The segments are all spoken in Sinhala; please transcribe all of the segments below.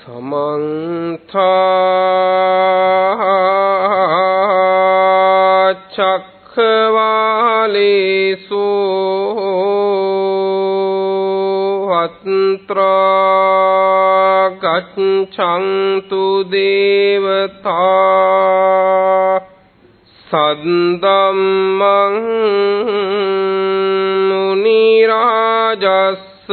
සමන්තාචක්කවාලේසු වත්ත්‍රා ගච්ඡන්තු දේවතා සද්දම්මං මුනි රාජස්ස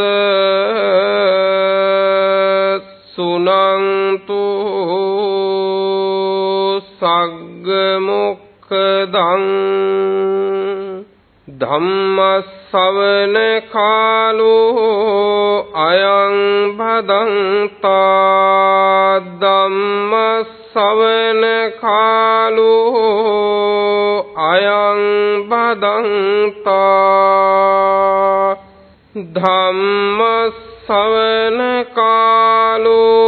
සග්ගමුක්ඛදං ධම්මස්සවන කාලෝ අයං භදන්තා ධම්මස්සවන කාලෝ අයං භදන්තා ධම්මස්ස සවන කාලෝ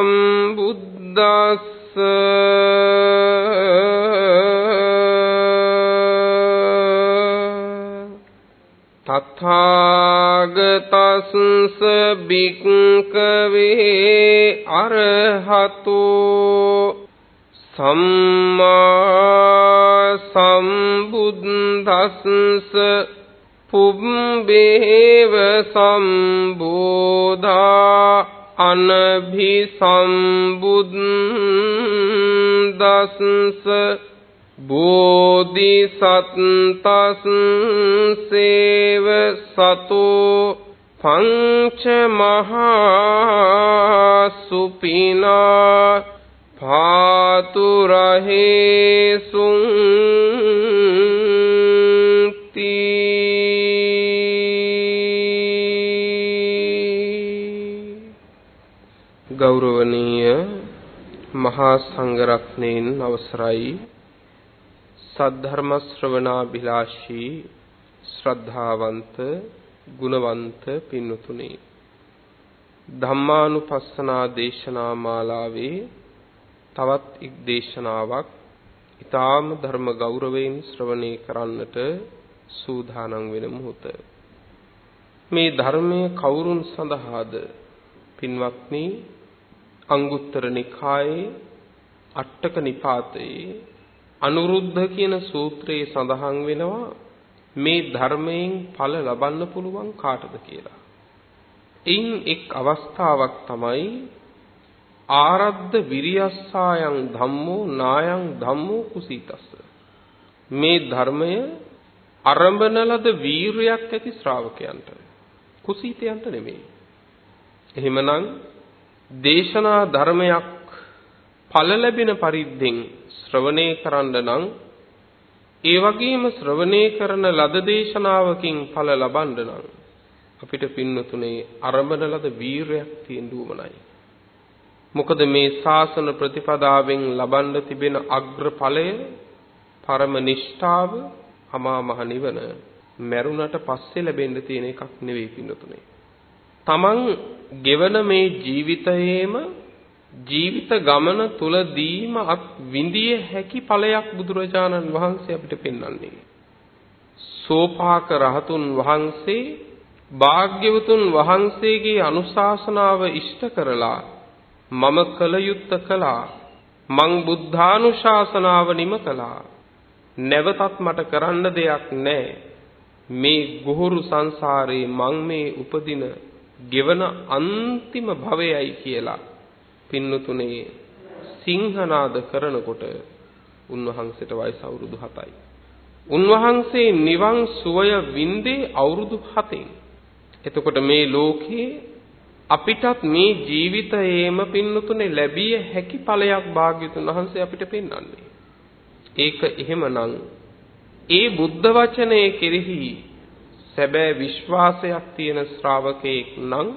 සම්බුද්දස්ස තථාගතස්ස බික්කවේ අරහතෝ සම්මා සම්බුද්දස්ස පුබ්බේව සම්බෝධා අනභි සම්බුද්දස්ස බෝධිසත්තස්සේව සතෝ පංච මහා සුපිනා පාතු රහේසුං ගෞරවනීය මහා සංඝරත්නයන් අවසරයි. සද්ධර්ම ශ්‍රවණාභිලාෂී ශ්‍රද්ධාවන්ත ගුණවන්ත පින්වතුනි. ධම්මානුපස්සනා දේශනා මාලාවේ තවත් එක් දේශනාවක් ඊටාම ධර්ම ගෞරවයෙන් ශ්‍රවණය කරන්නට සූදානම් වෙන මොහොත. මේ ධර්මයේ කවුරුන් සඳහාද? පින්වත්නි අංගුත්තර නිකායේ අට්ටක නිපාතයේ අනුරුද්ධ කියන සූත්‍රයේ සඳහන් වෙනවා මේ ධර්මයෙන් ඵල ලබන්න පුළුවන් කාටද කියලා. එයින් එක් අවස්ථාවක් තමයි ආරද්ධ විරියස්සායන් ධම්මෝ නායන් ධම්මෝ කුසීතස්ස. මේ ධර්මය අරඹන ලද වීරයක් ඇති ශ්‍රාවකයන්ට කුසීතයන්ට නෙමෙයි. එහෙමනම් දේශනා ධර්මයක් ඵල ලැබෙන පරිද්දෙන් ශ්‍රවණය කරන්න නම් ඒ වගේම ශ්‍රවණය කරන ලද දේශනාවකින් ඵල ලබන්න නම් අපිට පින්නතුනේ අරඹන ලද වීරයක් තියෙන්න උවමනයි. මොකද මේ ශාසන ප්‍රතිපදාවෙන් ලබන්න තිබෙන අග්‍ර ඵලය පරම නිෂ්ඨාව අමා මහ නිවන මරුණට පස්සේ ලැබෙන්න තියෙන එකක් නෙවෙයි පින්නතුනේ. තමන් ගෙවන මේ ජීවිතයේම ජීවිත ගමන තුලදීම අත් විඳිය හැකි ඵලයක් බුදුරජාණන් වහන්සේ අපිට පෙන්වන්නේ. සෝපාක රහතුන් වහන්සේ භාග්‍යවතුන් වහන්සේගේ අනුශාසනාව ඉෂ්ට කරලා මම කල යුත්ත කළා. මං බුද්ධානුශාසනාව නිම කළා. නැවතත් මට කරන්න දෙයක් නැහැ මේ ගොහරු සංසාරේ මං මේ උපදින ගෙවන අන්තිම භවයයි කියලා පින්නතුනේ සිංහනාද කරනකොට උන්වහන්සේට වයස අවුරුදු 7යි. උන්වහන්සේ නිවන් සුවය වින්දේ අවුරුදු 7න්. එතකොට මේ ලෝකේ අපිටත් මේ ජීවිතයේම පින්නතුනේ ලැබිය හැකි ඵලයක් භාග්‍යතුන් වහන්සේ අපිට පෙන්වන්නේ. ඒක එහෙමනම් ඒ බුද්ධ වචනයේ කෙරෙහි සැබෑ විශ්වාසයක් තියෙන ශ්‍රාවකෙක් නම්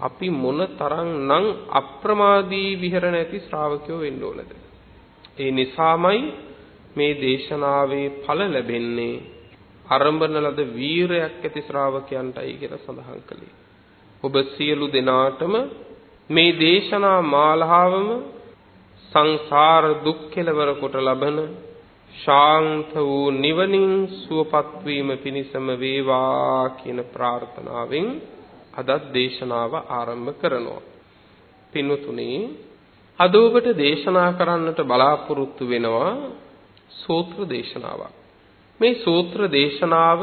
අපි මොන තරම්නම් අප්‍රමාදී විහෙරණ ඇති ශ්‍රාවකයෝ වෙන්න ඕනද? ඒ නිසාමයි මේ දේශනාවේ ඵල ලැබෙන්නේ අරඹන ලද වීරයක් ඇති ශ්‍රාවකයන්ටයි කියලා සඳහන් කළේ. ඔබ සියලු දෙනාටම මේ දේශනා මාලාවම සංසාර දුක් කෙලවර කොට ලබන ශාන්ත වූ නිවනින් සුවපත් වීම පිණිසම වේවා කියන ප්‍රාර්ථනාවෙන් අදත් දේශනාව ආරම්භ කරනවා. පින්වතුනි අද ඔබට දේශනා කරන්නට බලාපොරොත්තු වෙනවා සූත්‍ර දේශනාවක්. මේ සූත්‍ර දේශනාව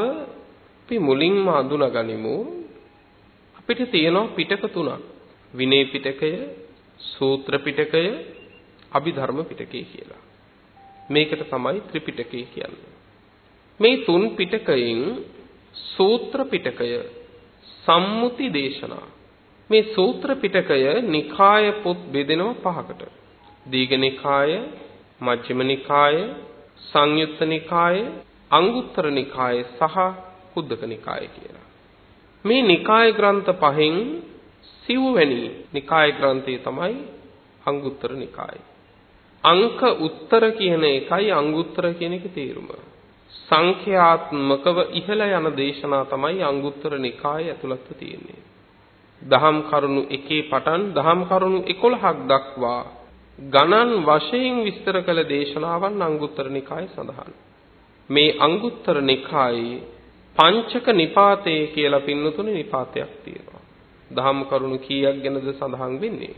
අපි මුලින්ම අඳුනගනිමු. අපිට තියෙනවා පිටක තුනක්. විනය පිටකය, සූත්‍ර පිටකය, අභිධර්ම පිටකය කියලා. මේකට තමයි ත්‍රිපිටකය කියන්නේ. මේ තුන් පිටකයෙන් සූත්‍ර පිටකය සම්මුති දේශනා මේ සූත්‍ර පිටකය නිකාය පොත් බෙදෙනවා පහකට. දීඝ නිකාය, මජ්ක්‍ධිම නිකාය, සංයුත්ත නිකාය, අංගුත්තර නිකාය සහ කුද්දක නිකාය කියලා. මේ නිකාය ග්‍රන්ථ පහෙන් සිව්වැනි නිකාය ග්‍රන්ථය තමයි අංගුත්තර නිකාය. අංක උත්තර කියන එකයි අංගුත්තර කියන එකේ තේරුම. සංඛ්‍යාත්මකව ඉහළ යන දේශනා තමයි අංගුත්තර නිකාය ඇතුළත්ව තියෙන්නේ. දහම් කරුණු එකේ පටන් දහම් කරුණු 11ක් දක්වා ගණන් වශයෙන් විස්තර කළ දේශනාවන් අංගුත්තර නිකායේ සඳහන්. මේ අංගුත්තර නිකායේ පංචක නිපාතේ කියලා පින්නතුනේ නිපාතයක් තියෙනවා. දහම් කරුණු කීයක් ගැනද සඳහන් වෙන්නේ?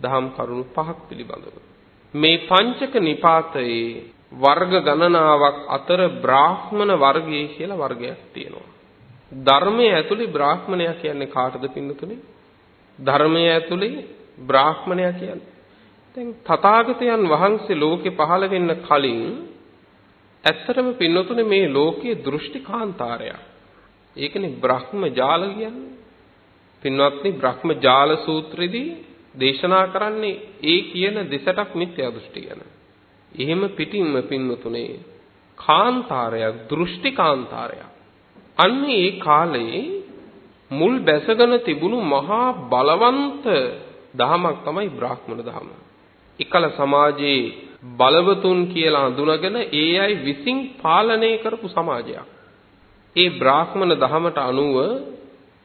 දහම් කරුණු පහක් පිළිබඳව. මේ පංචක නිපාතයේ වර්ග ගණනාවක් අතර බ්‍රාහ්මණ වර්ගය කියලා වර්ගයක් තියෙනවා. ධර්මයේ ඇතුලේ බ්‍රාහ්මණයා කියන්නේ කාටද පින්නතුනේ? ධර්මයේ ඇතුලේ බ්‍රාහ්මණයා කියන්නේ දැන් තථාගතයන් වහන්සේ ලෝකේ පහළ වෙන්න කලින් ඇත්තටම පින්නතුනේ මේ ලෝකයේ දෘෂ්ටි කාන්තාරයක්. ඒකනේ බ්‍රහ්ම ජාල කියන්නේ. පින්වත්නි බ්‍රහ්ම ජාල සූත්‍රයේදී දේශනා කරන්නේ ඒ කියන දෙසටක් මිත්‍යා දෘෂ්ටි ගැන. එහෙම පිටින්ම පින්නතුනේ කාන්තාරයක් දෘෂ්ටි කාන්තාරයක්. අන්න ඒ කාලේ මුල් බැසගෙන තිබුණු මහා බලවන්ත දහමක් තමයි බ්‍රාහ්මණ දහම. එකල සමාජයේ බලවතුන් කියලා හඳුනගෙන ඒ අය විසින් පාලනය කරපු සමාජයක්. ඒ බ්‍රාහ්මණ දහමට අනුව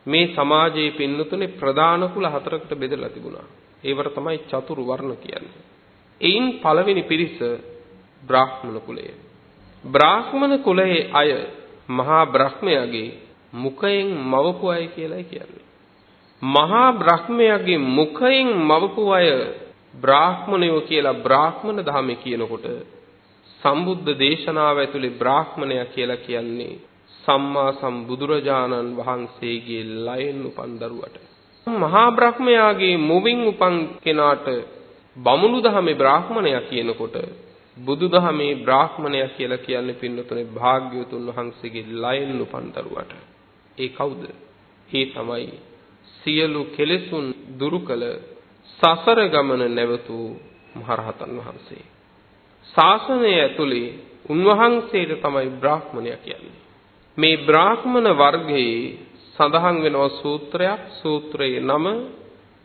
මේ සමාජයේ පින්නතුනේ ප්‍රධාන කුල හතරකට බෙදලා තිබුණා. ඒවට තමයි චතුරු වර්ණ කියන්නේ. එයින් පළවෙනි පිරිස බ්‍රාහ්මණ කුලය. බ්‍රාහ්මණ කුලයේ අය මහා බ්‍රහ්මයාගේ මුඛයෙන් මවපු අය කියලායි කියන්නේ. මහා බ්‍රහ්මයාගේ මුඛයෙන් මවපු අය බ්‍රාහ්මණයෝ කියලා බ්‍රාහ්මණ ධර්මයේ කියනකොට සම්බුද්ධ දේශනාව ඇතුලේ බ්‍රාහ්මණයා කියලා කියන්නේ සම්මා සම්බුදුරජාණන් වහන්සේගේ ලයෙන් උපන් දරුවට. මහා බ්‍රහ්මයාගේ මුවින් උපන් කෙනාට බමුණු දහමේ බ්‍රාහ්මණයා කියනකොට බුදුදහමේ බ්‍රාහ්මණයා කියලා කියන්නේ පින්නතුනේ භාග්‍යවතුන් වහන්සේගේ ලයෙන් උපන් දරුවට. ඒ කවුද? ඒ තමයි සියලු කෙලෙසුන් දුරු කළ සසර ගමන නැවතු මහරහතන් වහන්සේ. ශාසනය ඇතුලේ උන්වහන්සේට තමයි බ්‍රාහ්මණයා කියන්නේ. මේ බ්‍රාහ්මණ වර්ගයේ සඳහන් වෙනවා සූත්‍රයක් සූත්‍රයේ නම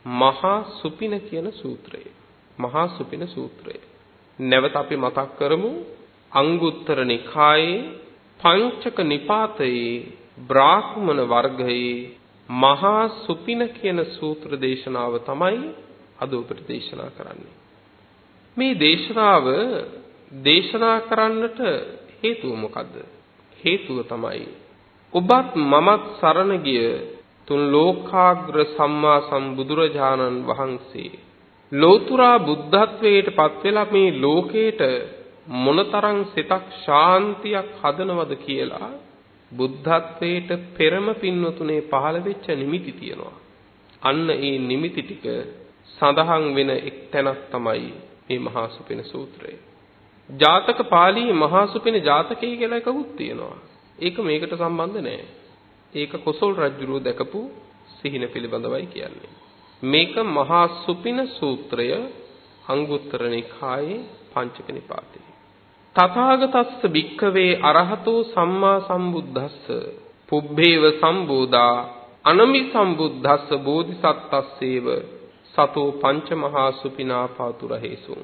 මහා සුපින කියන සූත්‍රය. මහා සුපින සූත්‍රය. නැවත අපි මතක් කරමු අංගුත්තර නිකායේ පංචක නිපාතයේ බ්‍රාහ්මණ වර්ගයේ මහා සුපින කියන සූත්‍ර දේශනාව තමයි අද ඔබට දේශනා කරන්නේ. මේ දේශනාව දේශනා කරන්නට හේතුව මොකද්ද? හේතුව තමයි ඔබත් මමත් සරණ ගිය තුන් ලෝකාග්‍ර සම්මා සම්බුදුරජාණන් වහන්සේ ලෝතුරා බුද්ධත්වයට පත් වෙලා මේ ලෝකේට මොනතරම් සිතක් ශාන්තියක් හදනවද කියලා බුද්ධත්වයට පෙරම පින්වතුනේ පහළ වෙච්ච නිමිති තියෙනවා. අන්න ඒ නිමිති ටික සඳහන් වෙන එක් තැනක් තමයි මේ මහා සුපින සූත්‍රය. ජාතක පාළියේ මහා සුපින ජාතකය කියලා එකකුත් තියෙනවා. ඒක මේකට සම්බන්ධ නැහැ. ඒක කොසල් රජුරෝ දැකපු සිහින පිළිබඳවයි කියන්නේ. මේක මහා සුපින සූත්‍රය අංගුත්තර නිකායේ පංචක නිපාතේ. තථාගතස්ස භික්ඛවේ අරහතෝ සම්මා සම්බුද්දස්ස පුබ්බේව සම්බෝධා අනමි සම්බුද්දස්ස බෝධිසත්තස්සේව සතෝ පංච මහා සුපිනා පාතුරහේසුං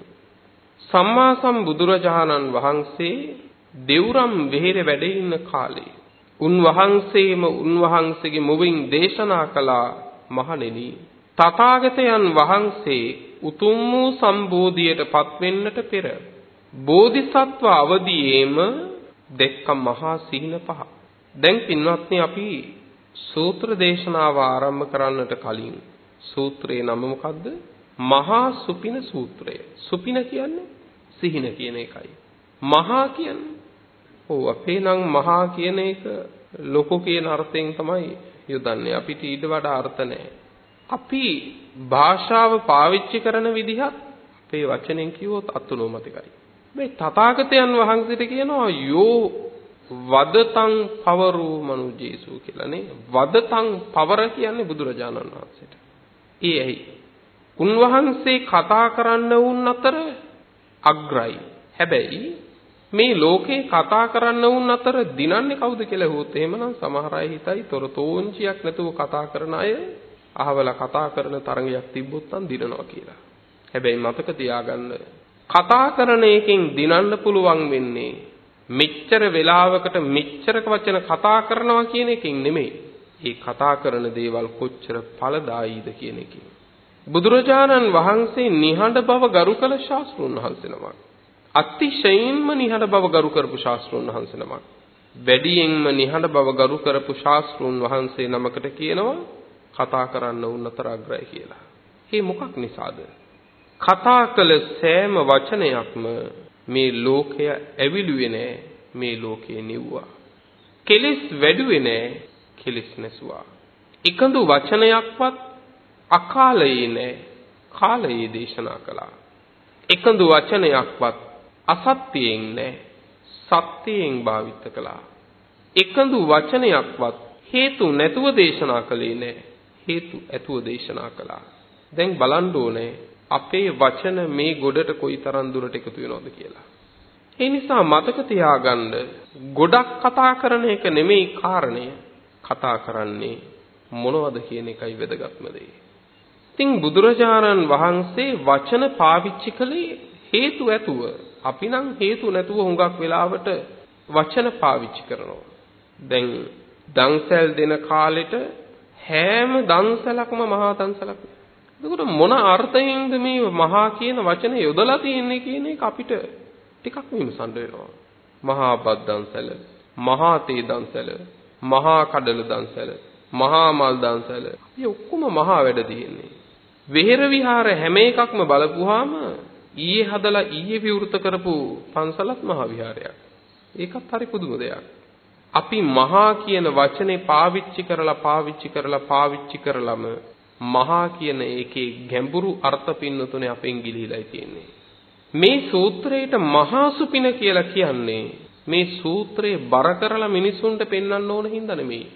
සම්මා සම්බුදුරජාණන් වහන්සේ දෙවුරම් වෙහෙර වැඩ ඉන්න කාලේ උන්වහන්සේම උන්වහන්සේගේ මුවින් දේශනා කළා මහණෙනි තථාගතයන් වහන්සේ උතුම් වූ සම්බෝධියට පත්වෙන්නට පෙර බෝධිසත්ව අවදීයේම දැක්ක මහා සිහින පහ. දැන් පින්වත්නි අපි සූත්‍ර දේශනාව ආරම්භ කරන්නට කලින් සූත්‍රයේ නම මොකද්ද? මහා සුපින සූත්‍රය. සුපින කියන්නේ සිහින කියන එකයි. මහා කියන්නේ ඔව් අපේ නම් මහා කියන එක ලොකු කියන අර්ථයෙන් තමයි යොදන්නේ. අපිට ඊට වඩා අර්ථ නැහැ. අපි භාෂාව පාවිච්චි කරන විදිහත් අපේ වචනෙන් කිව්වොත් අතුනෝමතිකයි. මේ තථාගතයන් වහන්සේට කියනවා යෝ වදතං පවරෝ මනුජේසු කියලා නේ. වදතං පවර කියන්නේ බුදුරජාණන් වහන්සේට. ඒ ඇයි? උන්වහන්සේ කතා කරන්න වුන් අතර අග්‍රයි. හැබැයි මේ ලෝකේ කතා කරන්න වුන් අතර දිනන්නේ කවුද කියලා හුවොත් එහෙමනම් සමහර අය හිතයි තොරතෝංචියක් නැතුව කතා කරන අය අහවලා කතා කරන තරඟයක් තිබ්බොත් නම් දිනනවා කියලා. හැබැයි මතක තියාගන්න කතා කරන එකෙන් දිනන්න පුළුවන් වෙන්නේ මෙච්චර වෙලාවකට මෙච්චරක වචන කතා කරනවා කියන එකෙන් නෙමෙයි. ඒ කතා කරන දේවල් කොච්චර ඵලදායීද කියන එකෙන්. බුදුරජාණන් වහන්සේ නිහඬ බව ගරු කළ ශාස්ත්‍රුන් වහන්සේ නමක්. අතිශයින්ම නිහඬ බව ගරු කරපු ශාස්ත්‍රුන් වහන්සේ නමක්. වැඩියෙන්ම නිහඬ බව ගරු කරපු ශාස්ත්‍රුන් වහන්සේ නමකට කියනවා කතා කරන්න උන් අතර අග්‍රයි කියලා. ඒ මොකක් නිසාද? කතා කළ සෑම වචනයක්ම මේ ලෝකය ඇවිලුවේ නෑ මේ ලෝකේ නිව්වා. කෙලිස් වැඩුවේ නෑ කෙලිස් නැසුවා. එකඳු වචනයක්වත් අකාලයේ නෑ කාලයේ දේශනා කළා. එකඳු වචනයක්වත් අසත්‍යයෙන් නෑ සත්‍යයෙන් භාවිත කළා. එකඳු වචනයක්වත් හේතු නැතුව දේශනා කළේ නෑ හේතු ඇතුව දේශනා කළා. දැන් බලන්න ඕනේ අපේ වචන මේ ගොඩට කොයිතරම් දුරට එකතු වෙනවද කියලා. ඒ නිසා මතක තියාගන්න ගොඩක් කතා කරන එක නෙමෙයි කාරණය. කතා කරන්නේ මොනවද කියන එකයි වැදගත්ම දේ. ඉතින් බුදුරජාණන් වහන්සේ වචන පාවිච්චි කළේ හේතු ඇතුව. අපි නම් හේතු නැතුව හුඟක් වෙලාවට වචන පාවිච්චි කරනවා. දැන් දන්සැල් දෙන කාලෙට හැම දන්සලක්ම මහා දන්සලක්. එතකොට මොන අර්ථයෙන්ද මේ මහා කියන වචනේ යොදලා තියෙන්නේ කියන එක අපිට ටිකක් විමසන්න වෙනවා. මහා බත් දන්සල, මහා තේ දන්සල, මහා කඩල දන්සල, මහා මල් දන්සල. මේ ඔක්කොම මහා වැඩ තියෙන්නේ. වෙහෙර විහාර හැම එකක්ම බලපුවාම ඊයේ හදලා ඊයේ විවෘත කරපු පන්සලත් මහා විහාරයක්. ඒකත් හරි පුදුම දෙයක්. අපි මහා කියන වචනේ පාවිච්චි කරලා පාවිච්චි කරලා පාවිච්චි කරලම මහා කියන එකේ ගැඹුරු අර්ථ පින්නතුනේ අපෙන් ගිලිහිලා තියෙන්නේ. මේ සූත්‍රයට මහා සුපින කියලා කියන්නේ මේ සූත්‍රේ බර කරලා මිනිසුන්ට පෙන්වන්න ඕන හින්දා නෙමෙයි.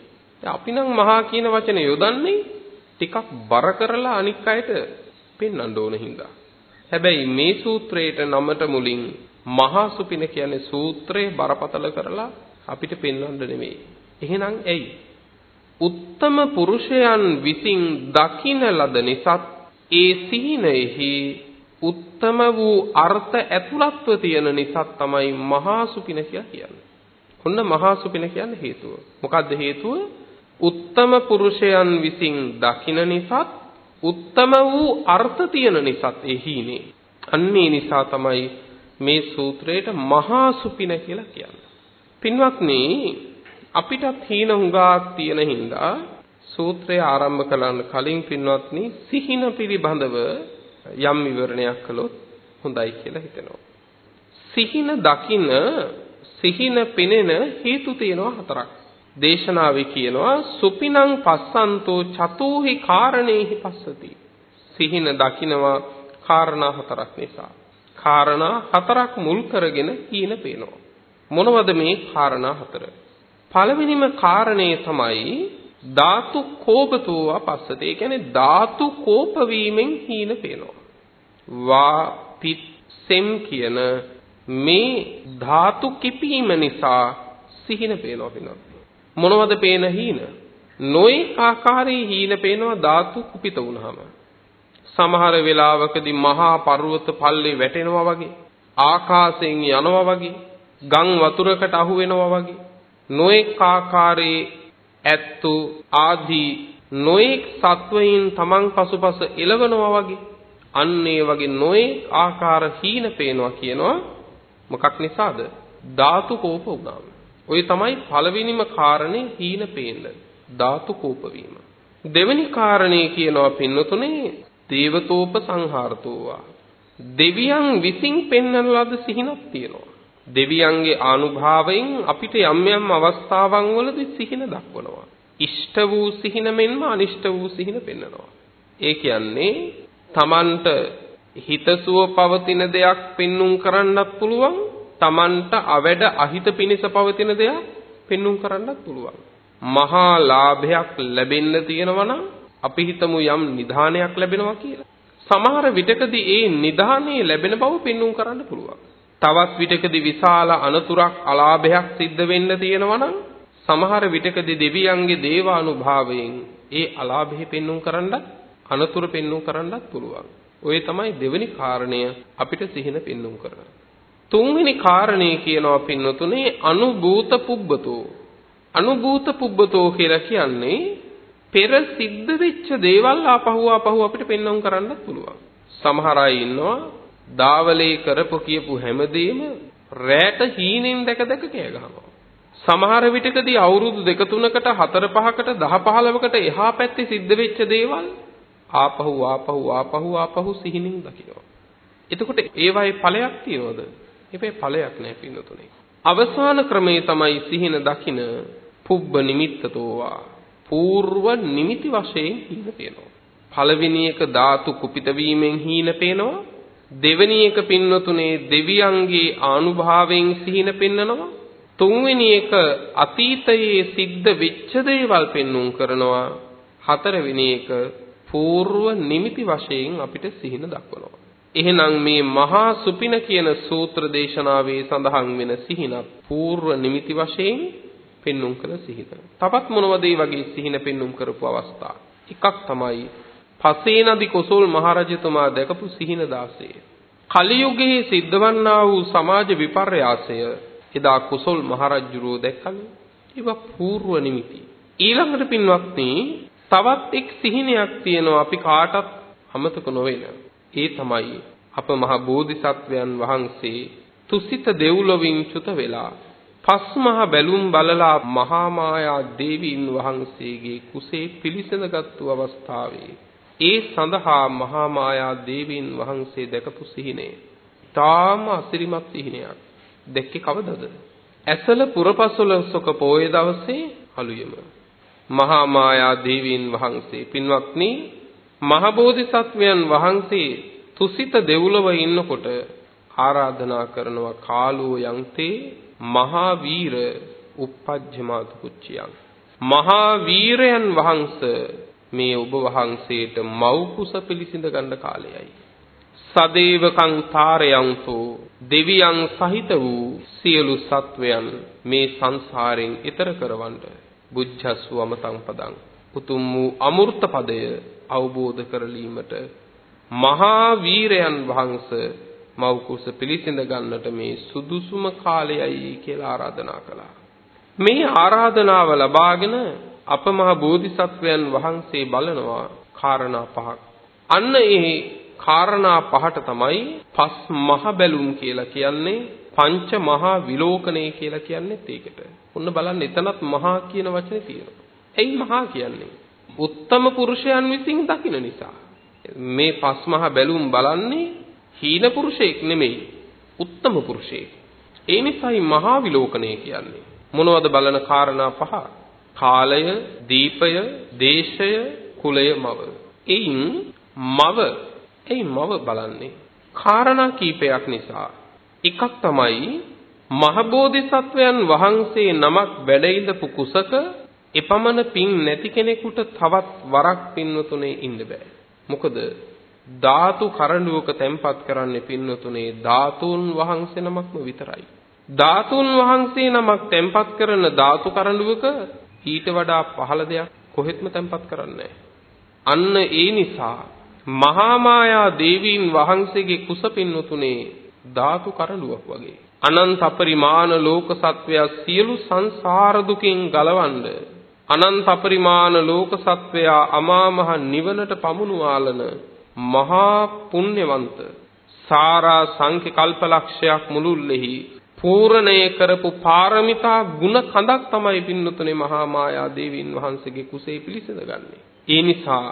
අපි නම් මහා කියන වචනේ යොදන්නේ ටිකක් බර කරලා අනික් අයට පෙන්වන්න ඕන හින්දා. හැබැයි මේ සූත්‍රයට නමට මුලින් මහා සුපින කියන්නේ සූත්‍රේ බරපතල කරලා අපිට පෙන්වන්න නෙමෙයි. එහෙනම් ඇයි? උත්තම පුරුෂයන් විසින් දකින ලද නිසාත් ඒ සිහිනෙහි උත්තම වූ අර්ථ ඇතුළත්ව තියෙන නිසා තමයි මහා සුපින කියලා කියන්නේ. ඔන්න මහා සුපින කියන්නේ හේතුව. මොකද්ද හේතුව? උත්තම පුරුෂයන් විසින් දකින නිසාත් උත්තම වූ අර්ථ තියෙන නිසාත් එහිනේ. අන්නේ නිසා තමයි මේ සූත්‍රයට මහා සුපින කියලා කියන්නේ. පින්වත්නි අපිටත් හීන හුඟක් තියෙන හින්දා සූත්‍රය ආරම්භ කරන්න කලින් පින්වත්නි සිහින පිළිබඳව යම් විවරණයක් කළොත් හොඳයි කියලා හිතෙනවා. සිහින දකින සිහින පෙනෙන හේතු තියෙනවා හතරක්. දේශනාවේ කියනවා සුපිනං පස්සන්තෝ චතුහි කාරණේහි පස්සති. සිහින දකිනවා කාරණා හතරක් නිසා. කාරණා හතරක් මුල් කරගෙන හීන පේනවා. මොනවද මේ කාරණා හතර? පළවෙනිම කාරණේ තමයි ධාතු කෝපතෝ අපස්සත. ඒ කියන්නේ ධාතු කෝප වීමෙන් හීන පේනවා. වා පිත් සෙම් කියන මේ ධාතු කිපීම නිසා සිහින පේනවා වෙනවා. මොනවද පේන හීන? නොයි ආකාරයේ හීන පේනවා ධාතු කුපිත වුනහම. සමහර වෙලාවකදී මහා පර්වත පල්ලේ වැටෙනවා වගේ, ආකාශයෙන් යනවා වගේ, ගම් වතුරකට අහු වෙනවා වගේ, නොඑක් ආකාරයේ ඇත්තු ආදී නොඑක් සත්වයින් තමන් පසුපස එළවනවා වගේ. අන්න ඒ වගේ නොඑක් ආකාර හීන පේනවා කියනවා. මොකක් නිසාද? ධාතු කෝප වුණාම. ඔය තමයි පළවෙනිම කාරණේ හීන පේන්න ධාතු කෝප වීම දෙවෙනි කාරණේ කියනවා පින්නතුනේ දේවතෝප සංහාරතෝවා දෙවියන් විසින් පෙන්වන ලද සිහිනක් තියෙනවා දෙවියන්ගේ ආනුභාවයෙන් අපිට යම් යම් අවස්ථාවන් වලදී සිහින දක්වනවා. ඉෂ්ට වූ සිහින මෙන්ම අනිෂ්ට වූ සිහින පෙන්වනවා. ඒ කියන්නේ Tamanට හිතසුව පවතින දෙයක් පෙන්눔 කරන්නත් පුළුවන්. Tamanට අවැඩ අහිත පිණිස පවතින දෙයක් පෙන්눔 කරන්නත් පුළුවන්. මහා ලාභයක් ලැබෙන්න තියෙනවා නම් අපි හිතමු යම් නිධානයක් ලැබෙනවා කියලා. සමහර විටකදී ඒ නිධානයේ ලැබෙන බව පෙන්눔 කරන්න පුළුවන්. තවත් විටකදී විශාල අනතුරක් අලාභයක් සිද්ධ වෙන්න තියෙනවා නම් සමහර විටකදී දෙවියන්ගේ දේවානුභාවයෙන් ඒ අලාභෙ පෙන්눔 කරන්න අනතුරු පෙන්눔 කරන්නත් පුළුවන්. ඔය තමයි දෙවෙනි කාරණය අපිට සිහින පෙන්눔 කරන්නේ. තුන්වෙනි කාරණේ කියනවා පින්නතුනේ අනුභූත පුබ්බතෝ. අනුභූත පුබ්බතෝ කියලා කියන්නේ පෙර සිද්ධ වෙච්ච දේවල් ආපහු ආපහු අපිට පෙන්වන්න කරන්නත් පුළුවන්. සමහර අය ඉන්නවා දාවලේ කරපු කියපු හැමදේම රැට හීනෙන් දැක දැක කෑ ගහනවා. සමහර විටකදී අවුරුදු දෙක තුනකට හතර පහකට දහ පහළවකට එහා පැත්තේ සිද්ධ වෙච්ච දේවල් ආපහු ආපහු ආපහු ආපහු සිහිනින් දකිනවා. එතකොට ඒවායේ ඵලයක් තියනවද? ඒකේ ඵලයක් නැහැ පින්නතුනේ. අවසාන ක්‍රමේ තමයි සිහින දකින පුබ්බ නිමිත්තතෝවා. పూర్ව නිමිති වශයෙන් හිඳ පේනවා. පළවෙනි එක ධාතු කුපිත වීමෙන් හීන පේනවා. දෙවෙනි එක පින්නතුනේ දෙවියන්ගේ ආනුභාවයෙන් සිහින පෙන්නනවා. තුන්වෙනි එක අතීතයේ සිද්ධ වෙච්ච දේවල් පෙන්눔 කරනවා. හතරවෙනි එක పూర్ව නිමිති වශයෙන් අපිට සිහින දක්වනවා. එහෙනම් මේ මහා සුපින කියන සූත්‍ර දේශනාවේ සඳහන් වෙන සිහිනත් పూర్ව නිමිති වශයෙන් පෙන්눔 කළ සිහින. තවත් මොනවද වගේ සිහින පෙන්눔 කරපු අවස්ථා? එකක් තමයි පසේනදි කොසල් මහරජතුමා දැකපු සිහින 16. කලියුගයේ සිද්ධවන්නා වූ සමාජ විපර්යාසය එදා කොසල් මහරජුරෝ දැක්කනේ. ඒවා పూర్ව නිමිති. ඊළඟට පින්වත්නි තවත් එක් සිහිනයක් තියෙනවා අපි කාටත් අමතක නොවෙන. ඒ තමයි අප මහ බෝධිසත්වයන් වහන්සේ තුසිත දෙව්ලොවින් චුත වෙලා පස් මහ බැලුම් බලලා මහා මායා දේවීන් වහන්සේගේ කුසේ පිළිසඳගත්තු අවස්ථාවේ ඒ සඳහා මහා මායා දේවීන් වහන්සේ දැකපු සිහිනේ. තාම අසිරිමත් සිහිනයක්. දැක්කේ කවදද? ඇසල පුරපසළොස්වක පෝය දවසේ අලුයම. මහා මායා දේවීන් වහන්සේ පින්වත්නි මහ බෝධිසත්වයන් වහන්සේ තුසිත දෙව්ලොව ඉන්නකොට ආරාධනා කරනවා කාලෝ යන්තේ මහා වීර uppajjamatu kucciyan මහා වීරයන් වහන්සේ මේ ඔබ වහන්සේට මව් කුස පිළිසිඳ ගන්න කාලයයි. සදේවකං තාරයන්තෝ දෙවියන් සහිත වූ සියලු සත්වයන් මේ සංසාරයෙන් ඈතර කරවන්න බුද්ධස්ව අමතං පදං උතුම් වූ අමෘත පදය අවබෝධ කරලීමට මහා වීරයන් වහන්සේ මව් කුස පිළිසිඳ ගන්නට මේ සුදුසුම කාලයයි කියලා ආරාධනා කළා. මේ ආරාධනාව ලබාගෙන අපමහ බෝධිසත්වයන් වහන්සේ බලනවා කාරණා පහක්. අන්න ඒ කාරණා පහට තමයි පස් මහ බැලුම් කියලා කියන්නේ පංච මහා විලෝකණය කියලා කියන්නේ ඒකට. ඔන්න බලන්න එතනත් මහා කියන වචනේ තියෙනවා. එයි මහා කියන්නේ උත්තම පුරුෂයන් විසින් දකින්න නිසා. මේ පස් මහා බැලුම් බලන්නේ හීන පුරුෂයෙක් නෙමෙයි. උත්තම පුරුෂයෙක්. ඒ නිසායි මහා විලෝකණය කියන්නේ. මොනවද බලන කාරණා පහ? කාලය, දීපය, දේශය, කුලය මව. එයින් මව, එයි මව බලන්නේ. කාරණා කීපයක් නිසා. එකක් තමයි මහබෝධිසත්වයන් වහන්සේ නමක් වැඩ ඉඳපු කුසක එපමණ පින් නැති කෙනෙකුට තවත් වරක් පින්වතුනේ ඉන්න බෑ. මොකද ධාතු කරඬුවක තැන්පත් කරන්නේ පින්වතුනේ ධාතුන් වහන්සේ නමක්ම විතරයි. ධාතුන් වහන්සේ නමක් තැන්පත් කරන ධාතු කරඬුවක ඊට වඩා පහළ දෙයක් කොහෙත්ම තැන්පත් කරන්නේ අන්න ඒ නිසා මහා මායා දේවීන් වහන්සේගේ කුස පින්වතුනේ ධාතු කරඬුවක් වගේ. අනන්ත පරිමාණ ලෝක සත්වයා සියලු සංසාර දුකින් ගලවන්න අනන්ත පරිමාණ ලෝක සත්වයා අමා මහ නිවනට පමුණුවාලන මහා පුණ්‍යවන්ත සාරා සංඛ්‍ය කල්පලක්ෂයක් මුළුල්ලෙහි පූර්ණය කරපු පාරමිතා ගුණ කඳක් තමයි පින්නතුනේ මහා මායා දේවීන් වහන්සේගේ කුසේ පිළිසඳගන්නේ. ඒ නිසා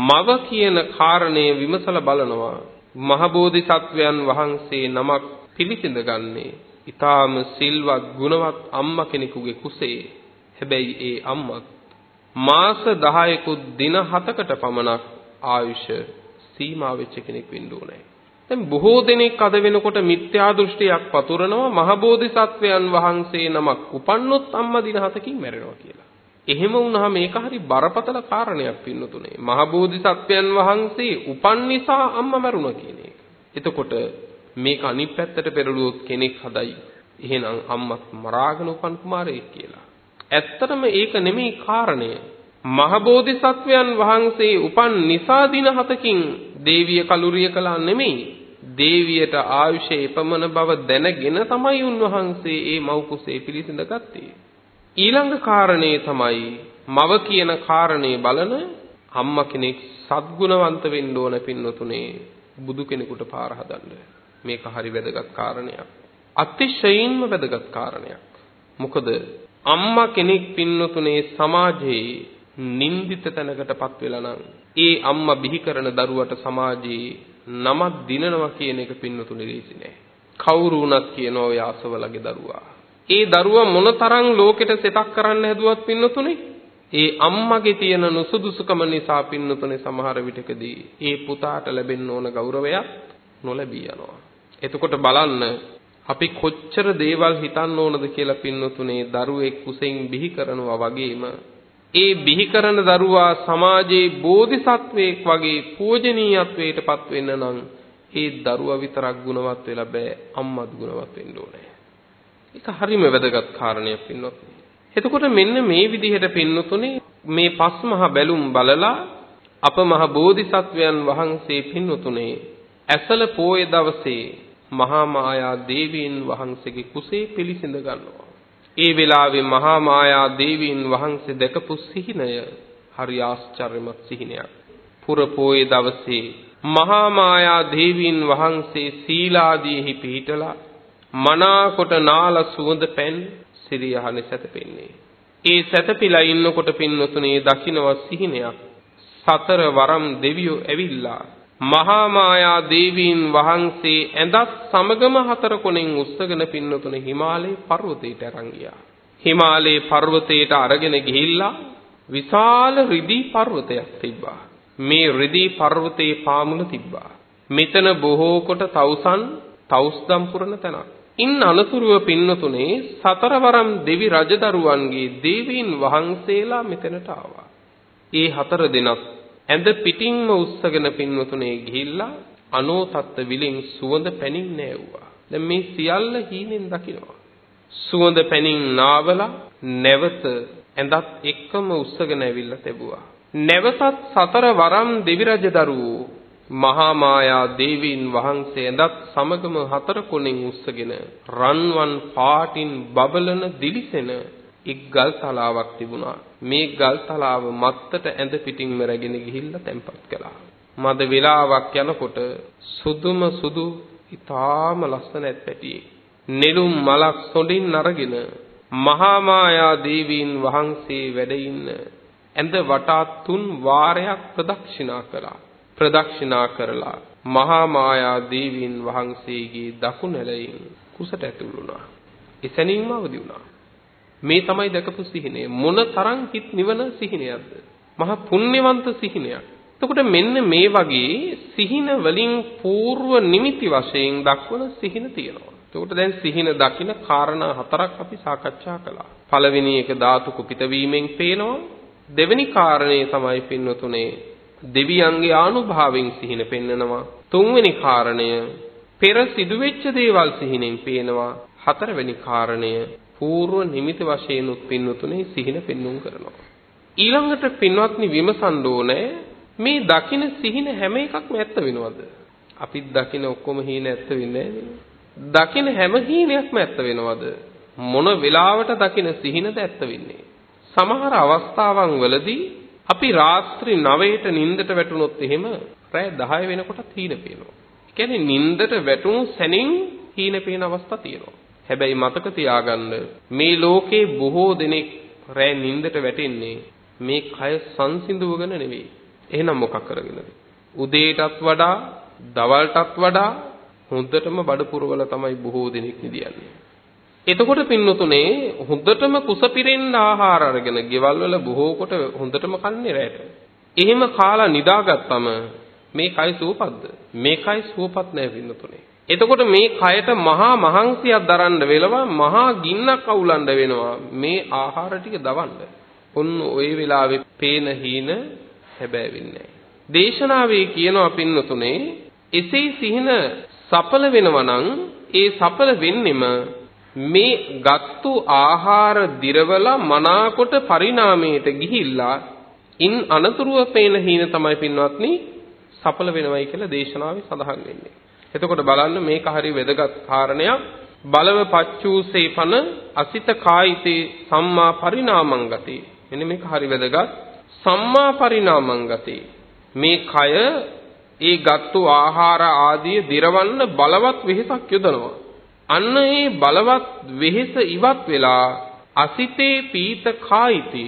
මව කියන කාරණය විමසලා බලනවා මහබෝධිසත්වයන් වහන්සේ නමක් පිළිසිඳගන්නේ ඊටාම සිල්වත් ගුණවත් අම්මා කෙනෙකුගේ කුසේ. හැබැයි ඒ අම්මත් මාස 10කුත් දින 7කට පමණක් ආයුෂ සීමා වෙච්ච කෙනෙක් වෙන්න ඕනේ. දැන් බොහෝ දෙනෙක් අද වෙනකොට මිත්‍යා දෘෂ්ටියක් පතුරනවා මහබෝධිසත්වයන් වහන්සේ නමක් උපන්නොත් අම්මා දින 7කින් මැරෙනවා කියලා. එහෙම වුණාම මේක හරි බරපතල කාරණයක් පින්නතුනේ. මහබෝධිසත්වයන් වහන්සේ උපන් නිසා අම්මා මැරුණා කියන එක. එතකොට මේක අනිත් පැත්තට පෙරළුවොත් කෙනෙක් හදයි. එහෙනම් අම්මත් මරාගෙන උපන් කුමාරයෙක් කියලා. ඇත්තටම ඒක නෙමෙයි කාරණය. මහබෝධිසත්වයන් වහන්සේ උපන් නිසා දින හතකින් දේවිය කලුරිය කළා නෙමෙයි. දේවියට ආයුෂ එපමණ බව දැනගෙන තමයි උන්වහන්සේ මේ මව් කුසේ පිළිසිඳගත්තේ. ඊළඟ කාරණේ තමයි මව කියන කාරණේ බලන අම්මා කෙනෙක් සත්ගුණවන්ත වෙන්න ඕන පින්නතුනේ බුදු කෙනෙකුට පාර හදන්න. මේක හරි වැදගත් කාරණයක්. අතිශයින්ම වැදගත් කාරණයක්. මොකද අම්මා කෙනෙක් පින්නතුනේ සමාජයේ නින්දිත තැනකටපත් වෙලා නම් ඒ අම්මා බිහි කරන දරුවට සමාජයේ නමක් දිනනවා කියන එක පින්නතුනේ ලේසි නෑ. කවුරු වුණත් කියනවා ඔය ආසවලගේ දරුවා. ඒ දරුවා මොනතරම් ලෝකෙට සෙතක් කරන්න හැදුවත් පින්නතුනේ ඒ අම්මගේ තියෙන නුසුදුසුකම නිසා පින්නතුනේ සමහර විටකදී ඒ පුතාට ලැබෙන්න ඕන ගෞරවයක් නොලැබී යනවා. එතකොට බලන්න අපි කොච්චර දේවල් හිතන්න ඕනද කියලා පින්නතුනේ දරුවෙක් කුසෙන් බිහි කරනවා වගේම ඒ බිහි කරන දරුවා සමාජයේ බෝධිසත්වයෙක් වගේ පූජනීයත්වයට පත් වෙන්න නම් ඒ දරුවා විතරක් ගුණවත් වෙලා බෑ අම්මත් ගුණවත් වෙන්න ඕනේ. ඒක හරිම වැදගත් කාරණයක් පින්නොත්. එතකොට මෙන්න මේ විදිහට පින්නතුනේ මේ පස් මහ බැලුම් බලලා අප මහ බෝධිසත්වයන් වහන්සේ පින්නතුනේ ඇසල පෝය දවසේ මහා මායා දේවීන් වහන්සේගේ කුසේ පිළිසිඳ ගන්නවා. ඒ වෙලාවේ මහා මායා දේවීන් වහන්සේ දැකපු සිහිනය හරි ආශ්චර්යමත් සිහිනයක්. පුර පෝය දවසේ මහා මායා දේවීන් වහන්සේ සීලාදීෙහි පිහිටලා මනාකොට නාල සුවඳ පැන් සිරියහනේ සැතපෙන්නේ. ඒ සැතපීලා ඉන්නකොට පින්නතුනේ දකින්ව සිහිනයක්. සතර වරම් දෙවියෝ ඇවිල්ලා මහා මායා දේවීන් වහන්සේ ඇඳත් සමගම හතර කොනෙන් උස්සගෙන පින්නතුනේ හිමාලයේ පර්වතයට අරන් ගියා. හිමාලයේ පර්වතයට අරගෙන ගිහිල්ලා විශාල රිදී පර්වතයක් තිබ්බා. මේ රිදී පර්වතයේ පාමුල තිබ්බා. මෙතන බොහෝ කොට තවුසන් තවුස්දම් පුරන තැනක්. ඉන් අනතුරුව පින්නතුනේ සතරවරම් දෙවි රජදරුවන්ගේ දේවීන් වහන්සේලා මෙතනට ආවා. ඒ හතර දෙනත් ඇඳ පිටින්ම උස්සගෙන පින්වතුනේ ගිහිල්ලා අනෝතත්ත විලින් සුවඳ පැනින් නෑවුවා. දැන් මේ සියල්ල හීනෙන් දකිනවා. සුවඳ පැනින් නාවලා නැවත ඇඳත් එක්කම උස්සගෙන ඇවිල්ලා තැබුවා. නැවතත් සතර වරම් දෙවි රජ දරුවෝ මහා මායා දේවීන් වහන්සේ ඇඳත් සමගම හතර කොණෙන් උස්සගෙන රන්වන් පාටින් බබලන දිලිසෙන එක් ගල් තලාවක් තිබුණා. මේ ගල් තලාව මත්තට ඇඳ පිටින්ම රැගෙන ගිහිල්ලා තැන්පත් කළා. මද වේලාවක් යනකොට සුදුම සුදු ඊටාම ලස්සන ඇත්පැටියෙක් නෙළුම් මලක් සොඬින් අරගෙන මහා මායා දේවීන් වහන්සේ වැඩ ඉන්න ඇඳ වටා තුන් වාරයක් ප්‍රදක්ෂිනා කළා. ප්‍රදක්ෂිනා කරලා මහා මායා දේවීන් වහන්සේගේ දකුණැලයින් කුසට ඇතුළු වුණා. එසැනින්ම අවදි වුණා. මේ තමයි දැකපු සිහිනය. මොන තරම් හිත නිවන සිහිනයක්ද? මහා පුණ්‍යවන්ත සිහිනයක්. එතකොට මෙන්න මේ වගේ සිහින වලින් పూర్ව නිමිති වශයෙන් දක්වන සිහින තියෙනවා. එතකොට දැන් සිහින දකින කාරණා හතරක් අපි සාකච්ඡා කළා. පළවෙනි එක ධාතු කුපිත වීමෙන් පේනවා. දෙවෙනි කාරණේ තමයි පින්වතුනේ දෙවියන්ගේ ආනුභාවයෙන් සිහින පෙන්නනවා. තුන්වෙනි කාරණය පෙර සිදුවෙච්ච දේවල් සිහිනෙන් පේනවා. හතරවෙනි කාරණය పూර්ව නිමිති වශයෙන් උත් පින්නතුනේ සිහින පෙන්눔 කරනවා. ඊළඟට පින්වත්නි විමසන්න ඕනේ මේ දකින සිහින හැම එකක්ම ඇත්ත වෙනවද? අපිත් දකින ඔක්කොම හීන ඇත්ත වෙන්නේ දකින හැම හීනයක්ම ඇත්ත වෙනවද? මොන වෙලාවට දකින සිහිනද ඇත්ත වෙන්නේ? සමහර අවස්ථාවන් වලදී අපි රාත්‍රී 9ට නිින්දට වැටුනොත් එහෙම රෑ 10 වෙනකොටත් හීන පේනවා. ඒ කියන්නේ නිින්දට වැටුණු සැනින් හීන පේන අවස්ථා තියෙනවා. හැබැයි මතක තියාගන්න මේ ලෝකේ බොහෝ දෙනෙක් රෑ නිින්දට වැටෙන්නේ මේ කය සංසිඳුවගෙන නෙවෙයි. එහෙනම් මොකක් කරගෙනද? උදේටත් වඩා, දවල්ටත් වඩා හොඳටම බඩ පුරවල තමයි බොහෝ දෙනෙක් නිදියන්නේ. එතකොට පින්නතුනේ හොඳටම කුස පිරෙන්න ආහාර අරගෙන ගෙවල් වල බොහෝ කොට හොඳටම කන්නේ රැට. එහෙම කාලා නිදාගත්තම මේ කය සුවපත්ද? මේ කය සුවපත් නෑ පින්නතුනේ. එතකොට මේ කයට මහා මහන්සියක් දරන්න වෙලවා මහා ගින්නක් අවුලන්න වෙනවා මේ ආහාර ටික දවන්න. ඔන්න ওই වෙලාවේ පේන හීන හැබෑ වෙන්නේ දේශනාවේ කියනවා පින්නතුනේ එසේ සිහින සඵල වෙනවා නම් ඒ සඵල වෙන්නෙම මේ ගත්තු ආහාර දිරවලා මනාකොට පරිණාමයට ගිහිල්ලා ඉන් අනතුරුව පේන හීන තමයි පින්වත්නි සඵල වෙනවයි කියලා දේශනාවේ සඳහන් වෙන්නේ. එතකොට බලන්න මේක හරි වැදගත් කාරණයක්. බලව පච්චූසේ පන අසිත කායිතේ සම්මා පරිණාමං ගති. මෙන්න මේක හරි වැදගත්. සම්මා පරිණාමං ගති. මේ කය ඒ ගත්තු ආහාර ආදී දිරවන්න බලවත් වෙහෙසක් යොදනවා. අන්න ඒ බලවත් වෙහෙස ඉවත් වෙලා අසිතේ පීත කායිති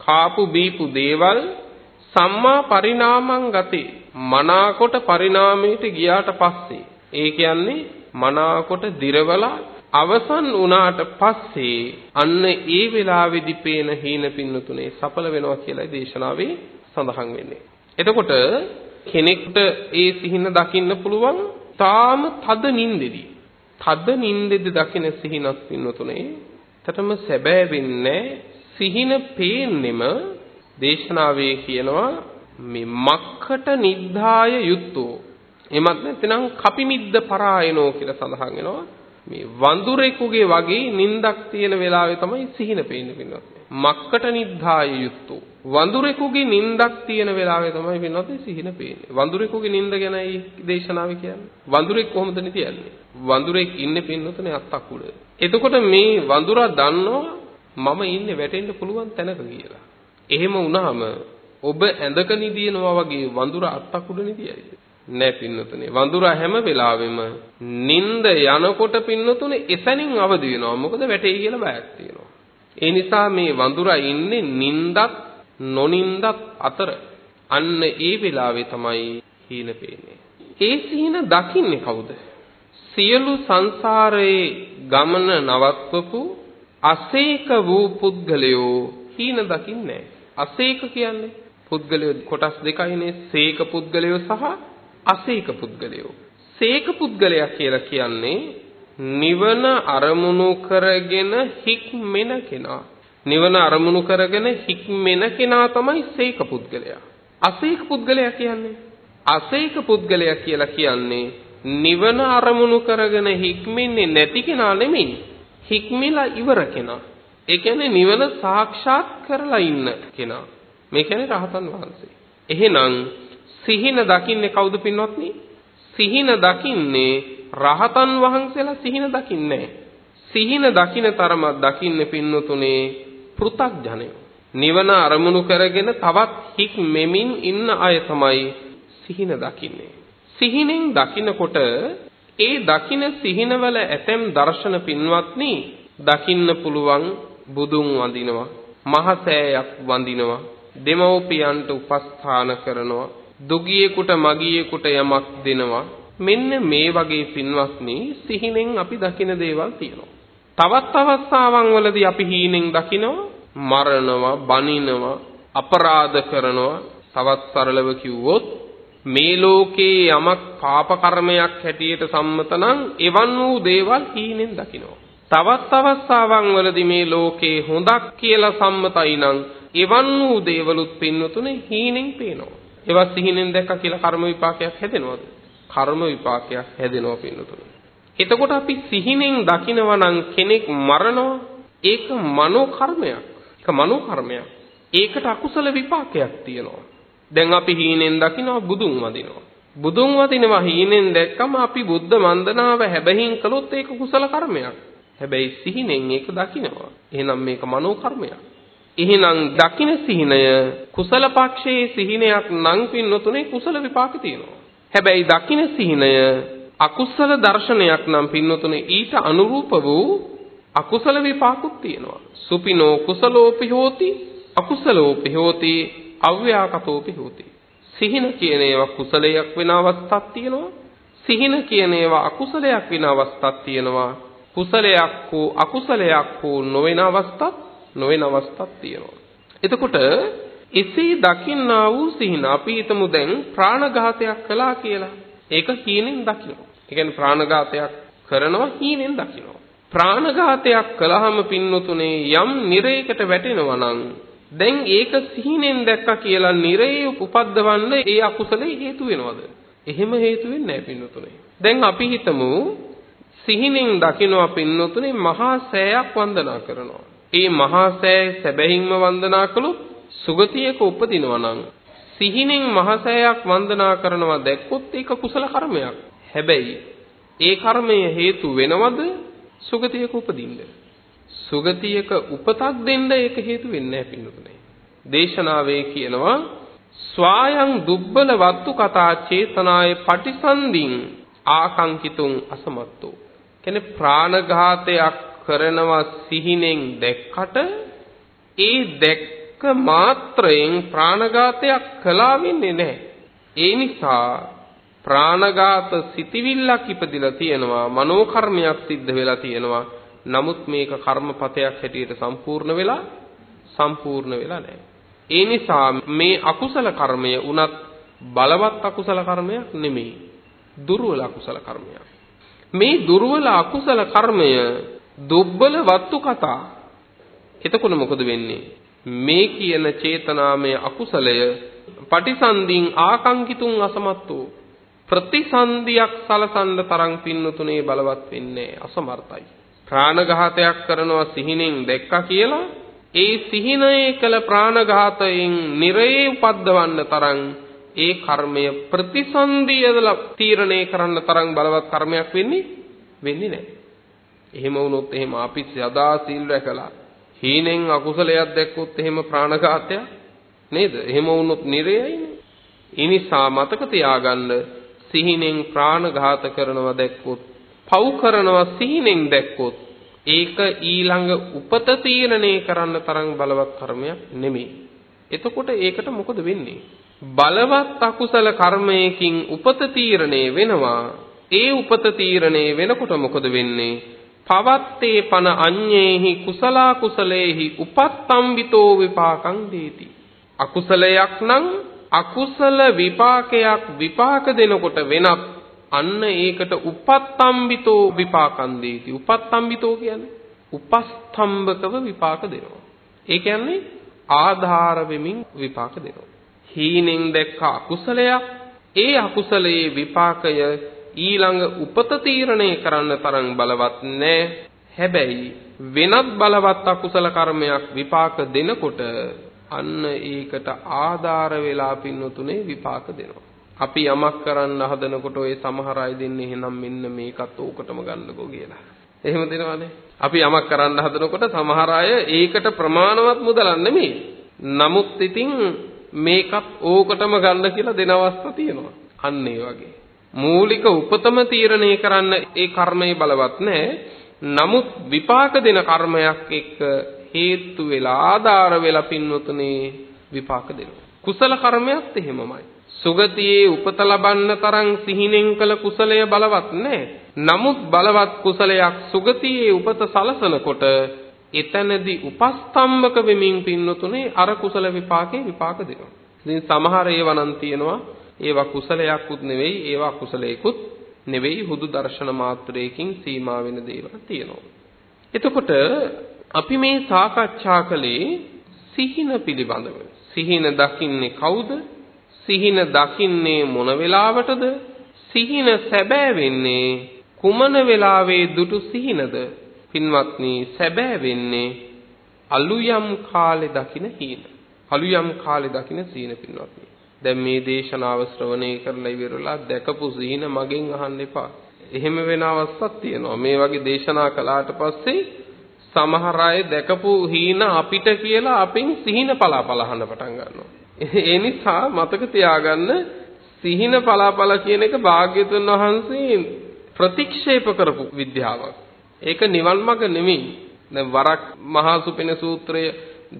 කාපු බීපු දේවල් සම්මා පරිණාමං ගතේ මනාකොට පරිණාමයට ගියාට පස්සේ ඒ කියන්නේ මනාකොට දිරවලා අවසන් වුණාට පස්සේ අන්න ඒ වෙලාවේදී පේන හීන පින්නතුනේ සඵල වෙනවා කියලායි දේශනාවේ සඳහන් වෙන්නේ. එතකොට කෙනෙක්ට ඒ සිහින දකින්න පුළුවන් තාම තද නින්දෙදී තද නින්දෙදි දකින සිහිනක් පින්නතුනේ ඇත්තටම සැබෑ වෙන්නේ සිහින පේන්නෙම දේශනාවේ කියනවා මේ මක්කට නිද්ධාය යුත්තෝ. එමත් නැත්නම් කපිමිද්ද පරායනෝ කියලා සඳහන් වෙනවා. මේ වඳුරෙකුගේ වගේ නින්දක් තියෙන වෙලාවේ තමයි සිහින පේන්නේ පින්නත් මක්කට නිද්ධාය යුත්තෝ. වඳුරෙකුගේ නින්දක් තියෙන වෙලාවේ තමයි පින්නත් සිහින පේන්නේ. වඳුරෙකුගේ නින්ද ගැනයි දේශනාව කියන්නේ. වඳුරෙක් කොහොමද නිතියන්නේ වඳුරෙක් ඉන්නේ පින්නතුනේ අත්තක් උඩ. එතකොට මේ වඳුරා දන්නවා මම ඉන්නේ වැටෙන්න පුළුවන් තැනක කියලා. එහෙම වුණාම ඔබ ඇඳක නිදිනවා වගේ වඳුරා අත්තක් උඩ නිදියයිද නෑ පින්නතුනේ. වඳුරා හැම වෙලාවෙම නිନ୍ଦ යනකොට පින්නතුනේ එසැනින් අවදි වෙනවා. මොකද වැටේ කියලා බයක් තියෙනවා. ඒ නිසා මේ වඳුරා ඉන්නේ නින්දත් නොනින්දත් අතර. අන්න ඒ වෙලාවේ තමයි හීන පේන්නේ. ඒ සීන දකින්නේ කවුද? සියලු සංසාරයේ ගමන නවත්වපු අසේක වූ පුද්ගලයෝ හීන දකින්නේ අසේක කියන්නේ පුද්ගලයෝ කොටස් දෙකයිනේ සේක පුද්ගලයෝ සහ අසේක පුද්ගලයෝ. සේක පුද්ගලයා කියලා කියන්නේ නිවන අරමුණු කරගෙන හික්මෙන කෙනා. නිවන අරමුණු කරගෙන හික්මෙන කෙනා තමයි සේක පුද්ගලයා. අසේක පුද්ගලයා කියන්නේ අසේක පුද්ගලයා කියලා කියන්නේ නිවන අරමුණු කරගෙන හික්මෙන්නේ නැති කෙනා නෙමෙයි. හික්මිලා ඉවර කෙනා. ඒ කියන්නේ නිවන සාක්ෂාත් කරලා ඉන්න කෙනා. මේ කියන්නේ රහතන් වහන්සේ. එහෙනම් සිහින දකින්නේ කවුද පින්වත්නි? සිහින දකින්නේ රහතන් වහන්සේලා සිහින දකින්නේ සිහින දකින තරම දකින්නේ පින්නතුනේ පෘ탁ජනය. නිවන අරමුණු කරගෙන තවත් හික් මෙමින් ඉන්න අය තමයි සිහින දකින්නේ. සිහිනෙන් දකිනකොට ඒ දකින සිහිනවල ඇතැම් දර්ශන පින්වත්නි දකින්න පුළුවන් බුදුන් වඳිනවා මහසෑයක් වඳිනවා දෙමව්පියන්ට උපස්ථාන කරනවා දුගියෙකුට මගියෙකුට යමක් දෙනවා මෙන්න මේ වගේ පින්වත්නි සිහිනෙන් අපි දකින දේවල් තියෙනවා තවත් අවස්ථාවන් වලදී අපි හීනෙන් දකිනවා මරනවා, බනිනවා, අපරාධ කරනවා. තවත් සරලව කිව්වොත් මේ ලෝකේ යමක් පාප කර්මයක් හැටියට සම්මත නම් එවන් වූ දේවල් හීනෙන් දකිනවා. තවත් අවස්ථාවන් වලදී මේ ලෝකේ හොඳක් කියලා සම්මතයි නම් එවන් වූ දේවලුත් පින්නතුනේ හීනෙන් පේනවා. ඒවා සිහිනෙන් දැක්ක කියලා කර්ම විපාකයක් හැදෙනවද? කර්ම විපාකයක් හැදෙනවා පින්නතුනේ. එතකොට අපි සිහිනෙන් දකිනවා නම් කෙනෙක් මරනවා ඒක මනෝ කර්මයක්. ඒක මනෝ කර්මයක්. ඒකට අකුසල විපාකයක් තියෙනවා. දැන් අපි හීනෙන් දකිනවා බුදුන් වදිනවා. බුදුන් වදිනවා හීනෙන් දැක්කම අපි බුද්ධ වන්දනාව හැබැහින් කළොත් ඒක කුසල කර්මයක්. හැබැයි සිහිනෙන් ඒක දකිනවා. එහෙනම් මේක මනෝ කර්මයක්. එහෙනම් දකින සිහිනය කුසල පක්ෂයේ සිහිනයක් නම් පින්නතුනේ කුසල විපාක තියෙනවා. හැබැයි දකින සිහිනය අකුසල දර්ශනයක් නම් පින්නතුනේ ඊට අනුරූප වූ අකුසල විපාකුත් තියෙනවා. සුපිනෝ කුසලෝපි හෝති අකුසලෝපි හෝති අව්‍යාකතෝපි හෝති. සිහින කියන ඒවා කුසලයක් වෙන අවස්ථාවක් තියෙනවා. සිහින කියන ඒවා අකුසලයක් වෙන අවස්ථාවක් තියෙනවා. කුසලයක් හෝ අකුසලයක් හෝ නොවන අවස්ථාවක් නොවන අවස්ථාවක් තියෙනවා. එතකොට එසේ දකින්නා වූ සිහින අපි හිතමු දැන් ප්‍රාණඝාතයක් කළා කියලා. ඒක හීනෙන් දකිනවා. ඒ කියන්නේ ප්‍රාණඝාතයක් කරනවා හීනෙන් දකිනවා. ප්‍රාණඝාතයක් කළාම පින්නතුනේ යම් නිරයකට වැටෙනවා නම් දැන් ඒක සිහිනෙන් දැක්කා කියලා නිරේ උපද්දවන්න ඒ අකුසලේ හේතු වෙනවද? එහෙම හේතු වෙන්නේ නැහැ පින්නතුනේ. දැන් අපි හිතමු සිහිනෙන් දකිනවා පින්නතුනේ මහා සෑයක් වන්දනා කරනවා. ඒ මහා සෑය සැබැහින්ම වන්දනා කළොත් සුගතියක උපදිනවා නම් සිහිනෙන් මහා සෑයක් වන්දනා කරනවා දැක්කොත් ඒක කුසල කර්මයක්. හැබැයි ඒ කර්මය හේතු වෙනවද සුගතියක උපදින්න? සුගතියක උපතක් දෙන්න ඒක හේතු වෙන්නේ නැහැ පින්නතුනේ. දේශනාවේ කියනවා ස්වායං දුබ්බල වත්තු කතා චේතනාය පටිසන්ධින් ආකංකිතුං අසමත්තෝ කියන්නේ ප්‍රාණඝාතයක් කරනවා සිහිනෙන් දැක්කට ඒ දැක්ක මාත්‍රයෙන් ප්‍රාණඝාතයක් කළා වෙන්නේ නැහැ. ඒ නිසා ප්‍රාණඝාත සිටිවිල්ලක් ඉපදිලා තියෙනවා මනෝ කර්මයක් සිද්ධ වෙලා තියෙනවා. නමුත් මේක කර්මපතයක් හැටියට සම්පූර්ණ වෙලා සම්පූර්ණ වෙලා නැහැ. ඒ නිසා මේ අකුසල කර්මය උනත් බලවත් අකුසල කර්මයක් නෙමෙයි. දුර්වල අකුසල කර්මයක්. මේ දුර්වල අකුසල කර්මය දුබ්බල වත්තු කතා. එතකොට මොකද වෙන්නේ? මේ කියන චේතනාමය අකුසලය පටිසන්ධින් ආකංකිතුන් අසමත්තෝ ප්‍රතිසන්දියක් සලසන්න තරම් පින්නතුනේ බලවත් වෙන්නේ අසමර්ථයි. ප්‍රාණඝාතයක් කරනවා සිහිනෙන් දැක්කා කියලා ඒ සිහිනයේ කළ ප්‍රාණඝාතයෙන් නිරේ උපද්දවන්න තරම් ඒ කර්මය ප්‍රතිසන්දියදලා තීරණය කරන්න තරම් බලවත් කර්මයක් වෙන්නේ වෙන්නේ නැහැ. එහෙම වුණොත් එහෙම අපි සදා සීල් රැකලා හීනෙන් අකුසලයක් දැක්කොත් එහෙම ප්‍රාණඝාතයක් නේද? එහෙම වුණොත් නිරයයිනේ. ඒ නිසා මතක තියාගන්න සිහිනෙන් ප්‍රාණඝාත කරනවා දැක්කොත් පව් කරනවා සිහිනෙන් දැක්කොත් ඒක ඊළඟ උපත තීරණය කරන්න තරම් බලවත් කර්මයක් නෙමෙයි. එතකොට ඒකට මොකද වෙන්නේ? බලවත් අකුසල කර්මයකින් උපත තීරණය වෙනවා. ඒ උපත තීරණය වෙනකොට මොකද වෙන්නේ? පවත්තේ පන අඤ්ඤේහි කුසලා කුසලේහි උපත්තම්බිතෝ විපාකං දීති. අකුසලයක් නම් අකුසල විපාකයක් විපාක දෙනකොට වෙනත් අන්න ඒකට උපත්තම්බිතෝ විපාකං දීති. උපත්තම්බිතෝ කියන්නේ උපස්තම්භකව විපාක දෙනවා. ඒ කියන්නේ ආධාර වෙමින් විපාක දෙනවා. හීනෙන් දැක්ක අකුසලයක් ඒ අකුසලයේ විපාකය ඊළඟ උපත තීරණය කරන්න තරම් බලවත් නැහැ. හැබැයි වෙනත් බලවත් අකුසල කර්මයක් විපාක දෙනකොට අන්න ඒකට ආධාර වෙලා පින්නතුනේ විපාක දෙනවා. අපි යමක් කරන්න හදනකොට ඔය සමහර අය දෙන්නේ එහෙනම් මෙන්න මේකත් ඕකටම ගන්නකෝ කියලා. එහෙම දෙනවනේ. අපි යමක් කරන්න හදනකොට සමහර අය ඒකට ප්‍රමාණවත් මුදලක් නෙමෙයි. නමුත් ඉතින් මේකත් ඕකටම ගන්න කියලා දෙන අවස්ථා තියෙනවා. අන්න ඒ වගේ. මූලික උපතම තීරණය කරන්න ඒ කර්මය බලවත් නැහැ. නමුත් විපාක දෙන කර්මයක් එක්ක හේතු වෙලා ආධාර වෙලා පින්වතුනේ විපාක දෙනවා. කුසල කර්මයක්ත් එහෙමමයි. සුගතියේ උපත ලබන්න තරම් සිහිනෙන් කළ කුසලය බලවත් නැහැ. නමුත් බලවත් කුසලයක් සුගතියේ උපත සලසනකොට එතනදී උපස්තම්භක වෙමින් පින්නතුනේ අර කුසල විපාකේ විපාක දෙනවා. ඉතින් සමහර ඒවා නම් තියෙනවා ඒවා කුසලයක්ුත් නෙවෙයි ඒවා කුසලයකුත් නෙවෙයි හුදු දර්ශන මාත්‍රයකින් සීමා වෙන දේවල් තියෙනවා. එතකොට අපි මේ සාකච්ඡා කළේ සිහින පිළිබඳව. සිහින දකින්නේ කවුද? සිහින දකින්නේ මොන වෙලාවටද? සිහින සැබෑ වෙන්නේ කුමන වෙලාවේ දුටු සිහිනද? පින්වත්නි සැබෑ වෙන්නේ අලුයම් කාලේ දකින හීන. අලුයම් කාලේ දකින සීන පින්වත්නි. දැන් මේ දේශනාව ශ්‍රවණය කරලා ඉවරලා දැකපු සීන මගෙන් අහන්න එපා. එහෙම වෙන අවස්ථාවක් තියෙනවා. මේ වගේ දේශනා කළාට පස්සේ සමහර අය දැකපු හීන අපිට කියලා අපෙන් සිහින පලාපල අහන්න පටන් ගන්නවා. ඒ නිසා මතක තියාගන්න සිහින පලාපල කියන එක භාග්‍යතුන් වහන්සේ ප්‍රතික්ෂේප කරපු විද්‍යාවක්. ඒක නිවන් මඟ නෙමෙයි. දැන් වරක් මහා සුපින සූත්‍රය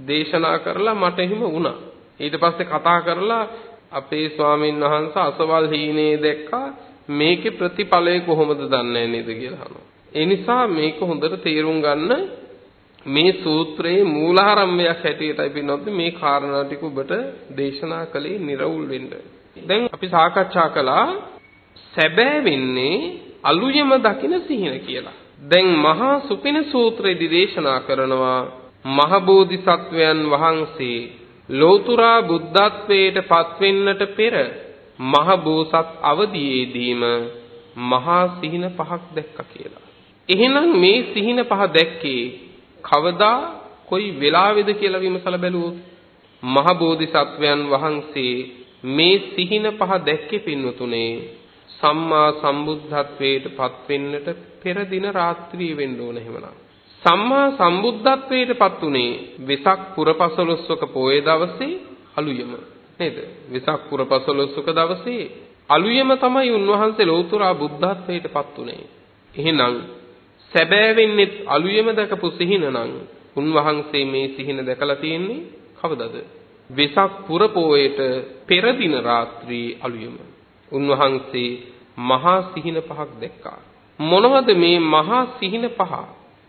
දේශනා කරලා මට එහෙම වුණා. ඊට පස්සේ කතා කරලා අපේ ස්වාමීන් වහන්සේ අසවල් හීනේ දැක්කා මේකේ ප්‍රතිඵලය කොහොමද දන්නේ නේද කියලා අහනවා. ඒ නිසා මේක හොඳට තේරුම් ගන්න මේ සූත්‍රයේ මූලාරම්භයක් හැටියටයි පින්නොත් මේ කාරණා ටික ඔබට දේශනා කළේ निराවුල් වෙන්න. දැන් අපි සාකච්ඡා කළා සැබෑ වෙන්නේ අලුයම දකින සිහින කියලා. දැන් මහා සුපින සූත්‍රයේදී දේශනා කරනවා මහ බෝධිසත්වයන් වහන්සේ ලෝතුරා බුද්ධත්වයට පත්වෙන්නට පෙර මහ බෝසත් අවදියේදීම මහා සිහින පහක් දැක්කා කියලා. එහෙනම් මේ සිහින පහ දැක්කේ කවදා කොයි වෙලාවේද කියලා විමසලා බැලුවොත් මහ බෝධිසත්වයන් වහන්සේ මේ සිහින පහ දැක්කේ පින්වතුනේ සම්මා සම්බුද්ධත්වයට පත්වෙන්නට පෙර දින රාත්‍රියේ වෙන්න ඕන එහෙමනම් සම්මා සම්බුද්ධත්වයට පත් උනේ වෙසක් පුරපසළොස්වක පොයේ දවසේ අලුයම නේද වෙසක් පුරපසළොස්වක දවසේ අලුයම තමයි උන්වහන්සේ ලෞතර බුද්ධත්වයට පත් උනේ එහෙනම් සැබෑවෙන්නේ අලුයම දැකපු සිහිනනම් උන්වහන්සේ මේ සිහින දැකලා තියෙන්නේ කවදද? වෙසක් පුර පෝයට පෙර දින රාත්‍රියේ අලුයම. උන්වහන්සේ මහා සිහින පහක් දැක්කා. මොනවද මේ මහා සිහින පහ?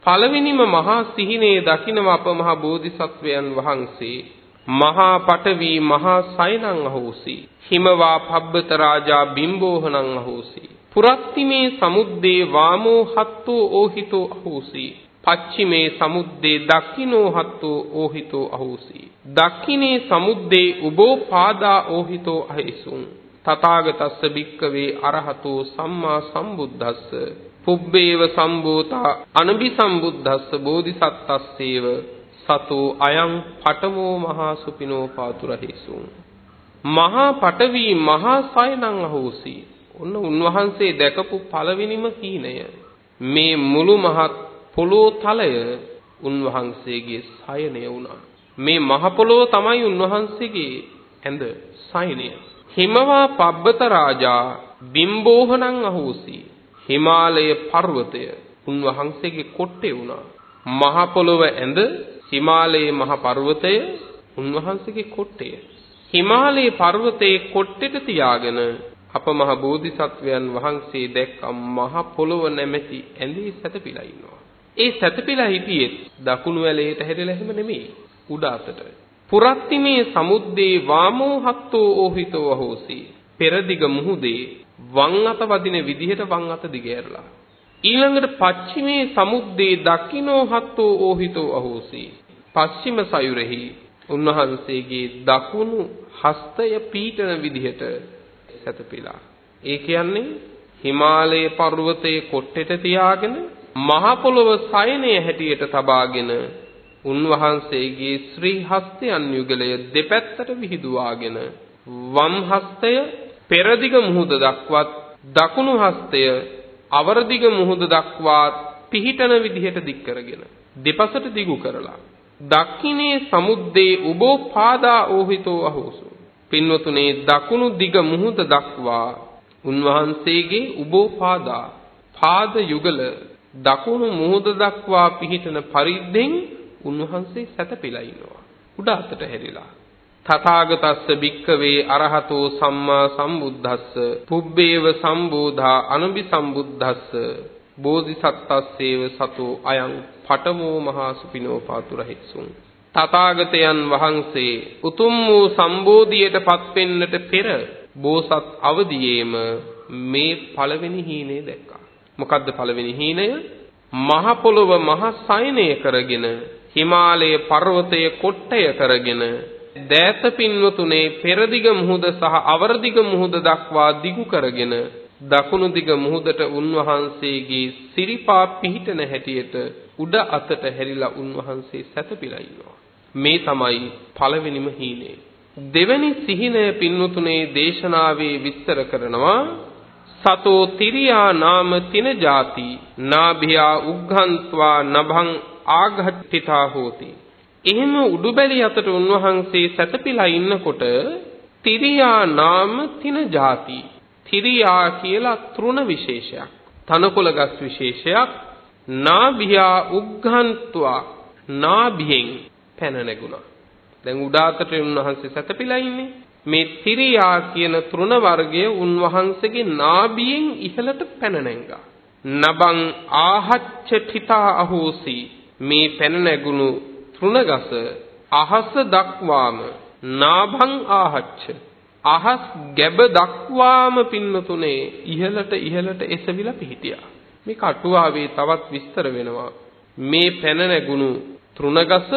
පළවෙනිම මහා සිහිනේ දකින්නව අප මහා බෝධිසත්වයන් වහන්සේ. මහා පටවි මහා සයනං අහෝසි. හිමවා පබ්බත රාජා බිම්බෝහනං අහෝසි. පුරත්තිමේ සමුද්දේ වාමෝ හත්තෝ ඕහිතෝ අහෝසි. පච්චිමේ සමුද්දේ දක්ඛිනෝ හත්තෝ ඕහිතෝ අහෝසි. දක්ඛිනේ සමුද්දේ උබෝ පාදා ඕහිතෝ අහිසුං. තථාගතස්ස භික්කවේ අරහතෝ සම්මා සම්බුද්දස්ස. පුබ්බේව සම්භූතා අනබි සම්බුද්දස්ස බෝධිසත්තස්සේව සතෝ අයං පඨමෝ මහා සුපිනෝ පාතුරහිසුං මහා පඨවි මහා සයනං අහෝසි ඔන්න උන්වහන්සේ දැකපු පළවෙනිම හීනය මේ මුළු මහත් පොළොව තලය උන්වහන්සේගේ සයනය වුණා. මේ මහ පොළොව තමයි උන්වහන්සේගේ ඇඳ සයනය. හිමවා පබ්බත රාජා බිම්බෝහනං අහෝසි. හිමාලය පර්වතය උන්වහන්සේගේ කොට්ටේ වුණා. මහ පොළොව ඇඳ හිමාලයේ මහ පර්වතය උන්වහන්සේගේ කොට්ටය. හිමාලයේ පර්වතයේ කොට්ටෙට තියාගෙන අප මහ බෝධිසත්වයන් වහන්සේ දැක්ක මහ පොළොව නැමැති ඇඳේ සැතපීලා ඉන්නවා. ඒ සැතපීලා හිටියේ දකුණු ඇලේට හැරිලා එහෙම නෙමෙයි උඩ අතට. පුරත්තිමේ සමුද්දේ වාමෝ හත්තෝ ඕහිතෝ හෝසි. පෙරදිග මුහුදේ වම් අත වදින විදිහට වම් අත දිගෑරලා. ඊළඟට පච්චිමේ සමුද්දේ දක්ිනෝ හත්තෝ ඕහිතෝ අහෝසි. පශ්චිම සයුරෙහි උන්වහන්සේගේ දකුණු හස්තය පීඨන විදිහට සැතපීලා. ඒ කියන්නේ හිමාලයේ පර්වතයේ කොට්ටෙට තියාගෙන මහ පොළොව සයනය හැටියට තබාගෙන උන්වහන්සේගේ ශ්‍රී හස්තයන් යුගලය දෙපැත්තට විහිදුවාගෙන වම් හස්තය පෙරදිග මුහුද දක්වත් දකුණු හස්තය අවරදිග මුහුද දක්වා පිහිටන විදිහට දික් කරගෙන දෙපසට දිගු කරලා දක්ඛිනේ සමුද්දේ උබෝ පාදා ඕහිතෝ අහෝසු. පින්වතුනේ දකුණු දිග මුහුද දක්වා උන්වහන්සේගේ උබෝ පාදා පාද යුගල දකුණු මුහුද දක්වා පිහිටන පරිද්දෙන් උන්වහන්සේ සැතපෙලා ඉන්නවා. උඩ අතට හැරිලා. තථාගතස්ස භික්කවේ අරහතෝ සම්මා සම්බුද්දස්ස පුබ්බේව සම්බෝධා අනුබි සම්බුද්දස්ස බෝධිසත්ත්වස්සේව සතෝ අයං පඨමෝ මහා සුපිනෝ පාතුරහිසුං තථාගතයන් වහන්සේ උතුම් වූ සම්බෝධියටපත් වෙන්නට පෙර බෝසත් අවදියේම මේ පළවෙනි හීනේ දැක්කා. මොකද්ද පළවෙනි හීනය? මහ පොළොව මහ සයනය කරගෙන හිමාලය පර්වතය කොට්ටය කරගෙන දෑත පින්වතුනේ පෙරදිග මුහුද සහ අවරදිග මුහුද දක්වා දිගු කරගෙන දකුණු දිග මුහුදට උන්වහන්සේගේ සිරිපා පිහිටන හැටියට උඩ අතට හැරිලා උන්වහන්සේ සැතපීලා ඉන්නවා. මේ තමයි පළවෙනිම හීනේ. දෙවැනි සිහිනය පින්වතුනේ දේශනාවේ විස්තර කරනවා සතෝ තිරියා නාම තින જાති නාභියා උග්ඝන්त्वा නභං ආඝට්ඨිතා හෝති එහෙම උඩුබැලි අතට උන්වහන්සේ සැතපීලා ඉන්නකොට තිරියා නාම තින જાති. තිරියා කියලා තෘණ විශේෂයක්. තනකොළ ගස් විශේෂයක්. නාභියා උග්ඝන්त्वा නාභියෙන් පැන නැගුණා. දැන් උඩ අතට උන්වහන්සේ සැතපීලා ඉන්නේ. මේ තිරියා කියන තෘණ වර්ගය උන්වහන්සේගේ නාභියෙන් ඉහළට පැන නැංගා. නබං ආහච්ච තිතා අහෝසි මේ පැන නැගුණු තෘණගස අහස දක්වාම නාභං ආහච්ච අහස් ගැබ දක්වාම පින්නතුනේ ඉහළට ඉහළට එසවිලා පිහිටියා. මේ කටුවාවේ තවත් විස්තර වෙනවා. මේ පැන නැගුණු තෘණගස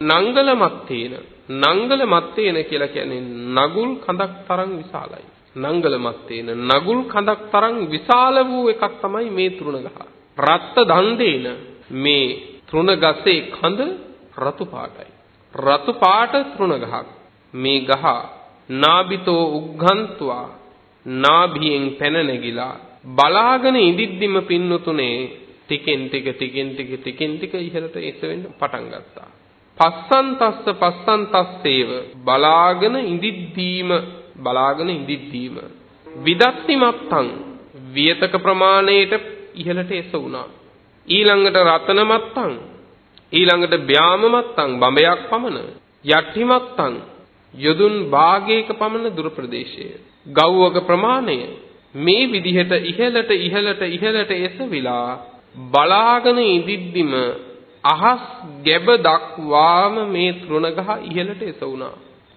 නංගල මත්තේන නංගල මත්තේන කියලා කියන්නේ නගුල් කඳක් තරම් විශාලයි. නංගල මත්තේන නගුල් කඳක් තරම් විශාල වූ එකක් තමයි මේ තෘණගහ. රත්ත දන්දේන මේ තෘණගසේ කඳ රතු පාටයි. රතු පාට තෘණගහක්. මේ ගහ නාබිතෝ උග්ගන්තුවා නාභියෙන් පැන නැගිලා බලාගෙන ඉදිද්දිම පින්නතුනේ ටිකෙන් ටික ටිකෙන් ටික ටිකෙන් ටික ඉහළට එසවෙන්න පටන් ගත්තා. පස්සන්තස්ස පස්සන්තස්සේව බලාගෙන ඉඳිද්දීම බලාගෙන ඉඳිද්දීම විදත්ති මත්තං වියතක ප්‍රමාණයට ඉහළට එස වුණා ඊළඟට රතන මත්තං ඊළඟට බ්‍යාම මත්තං බඹයක් පමණ යටි මත්තං යොදුන් භාගයක පමණ දුර ප්‍රදේශය ගව්වක ප්‍රමාණය මේ විදිහට ඉහළට ඉහළට ඉහළට එසවිලා බලාගෙන ඉදිද්දිම අහස් ගැබ දක්වාම මේ තෘණගහ ඉහළට එසවුණා.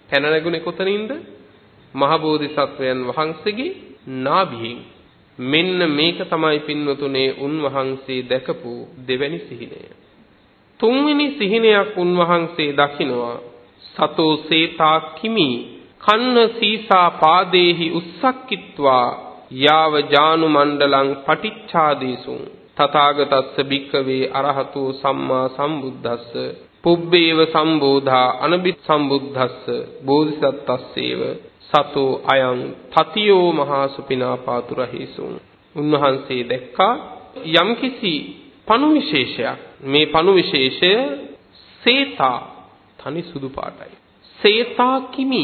පැන නැගුණේ කොතනින්ද? මහ බෝධිසත්වයන් වහන්සේගේ නාභියෙන්. මෙන්න මේක තමයි පින්වතුනේ උන්වහන්සේ දැකපු දෙවැනි සිහිනය. තුන්වෙනි සිහිනයක් උන්වහන්සේ දකිනවා. සතෝ සේතා කිමි. කන්න සීසා පාදේහි උස්සක්කිත්වා. යාව ජානු මණ්ඩලං පටිච්ඡාදීසුං තථාගතස්ස භික්කවේ අරහතෝ සම්මා සම්බුද්දස්ස. පුබ්බේව සම්බෝධා අනබිත් සම්බුද්දස්ස. බෝධිසත්ත්වස්සේව. සතෝ අයං තතියෝ මහා සුපිනා පාතුරහිසුන් උන්වහන්සේ දැක්කා යම්කිසි පණු විශේෂයක් මේ පණු විශේෂය සේතා තනි සුදු පාටයි සේතා කිමි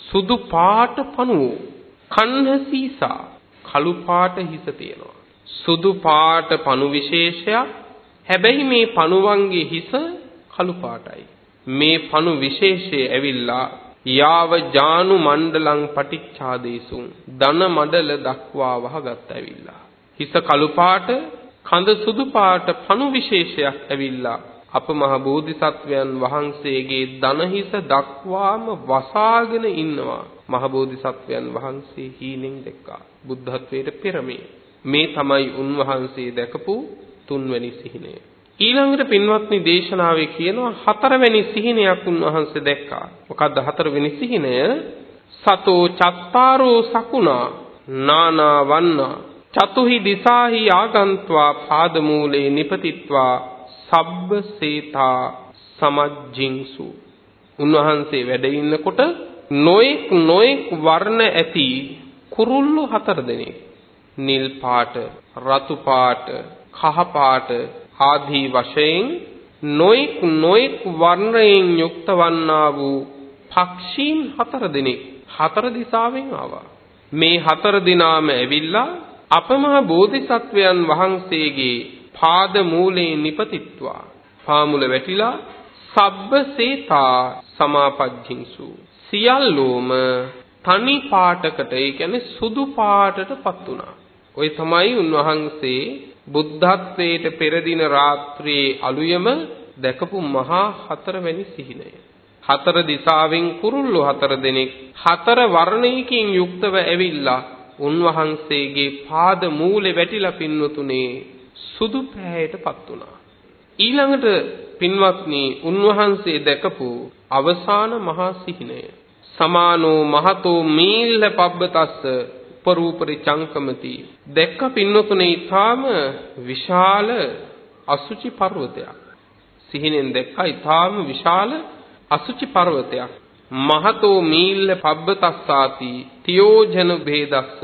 සුදු පාට පණුව කන්හ සීසා කළු පාට හිස තියෙනවා සුදු පාට පණු විශේෂයක්. හැබැයි මේ පණුවන්ගේ හිස කළු පාටයි. මේ පණු විශේෂය ඇවිල්ලා යාව ජානු මණ්ඩලං පටිච්ඡාදේසුන් දන මඩල දක්වා වහගත් ඇවිල්ලා. හිස කළු පාට කඳ සුදු පාට පණු විශේෂයක් ඇවිල්ලා අප මහ බෝධිසත්වයන් වහන්සේගේ දනහිස දක්වාම වසාගෙන ඉන්නවා මහ බෝධිසත්වයන් වහන්සේ හීනෙන් දැක්කා බුද්ධත්වයට පෙරමේ මේ තමයි උන්වහන්සේ දැකපු තුන්වැනි සිහිනය. ඊළඟට පින්වත්නි දේශනාවේ කියනවා හතරවැනි සිහිනයක් උන්වහන්සේ දැක්කා. මොකද්ද හතරවෙනි සිහිනය? සතෝ චත්තාරෝ සකුණා නානා වන්නා චතුහි දිසාහි ආගන්त्वा පාදමූලේ නිපතිත්වා සබ්බ සේතා සමජ්ජින්සු උන්වහන්සේ වැඩ ඉන්නකොට නොඑක් නොඑක් වර්ණ ඇති කුරුල්ලු හතර දෙනෙක් නිල් පාට, රතු පාට, කහ පාට ආදී වශයෙන් නොඑක් නොඑක් වර්ණයෙන් යුක්ත වන්නා වූ පක්ෂීන් හතර දෙනෙක් හතර දිසාවෙන් ආවා. මේ හතර දිනාම ඇවිල්ලා අපමහ බෝධිසත්වයන් වහන්සේගේ පාද මූලේ නිපතිත්වා පාමුල වැටිලා සබ්බසේතා සමාපජ්ජින්සු සියල්ලෝම තනි පාටකට ඒ කියන්නේ සුදු පාටටපත් වුණා. ওই තමයි උන්වහන්සේ බුද්ධත්වයට පෙර දින රාත්‍රියේ අලුයම දැකපු මහා හතරවැනි සිහිනය. හතර දිසාවෙන් කුරුල්ලෝ හතර දෙනෙක් හතර වර්ණයකින් යුක්තව ඇවිල්ලා උන්වහන්සේගේ පාද මූලේ වැටිලා පින්වතුනේ සුදු පෑයටපත් වුණා. ඊළඟට පින්වත්නි උන්වහන්සේ දැකපු අවසාන මහා සිහිනය. සමානෝ මහතෝ මීල්ල පබ්බතස්ස උපරූපරි චංකමති. දැක්ක පින්නතුනේ ඊටාම විශාල අසුචි පර්වතයක්. සිහිනෙන් දැක්කා ඊටාම විශාල අසුචි පර්වතයක්. මහතෝ මීල්ල පබ්බතස්සාති තියෝජන භේදස්ස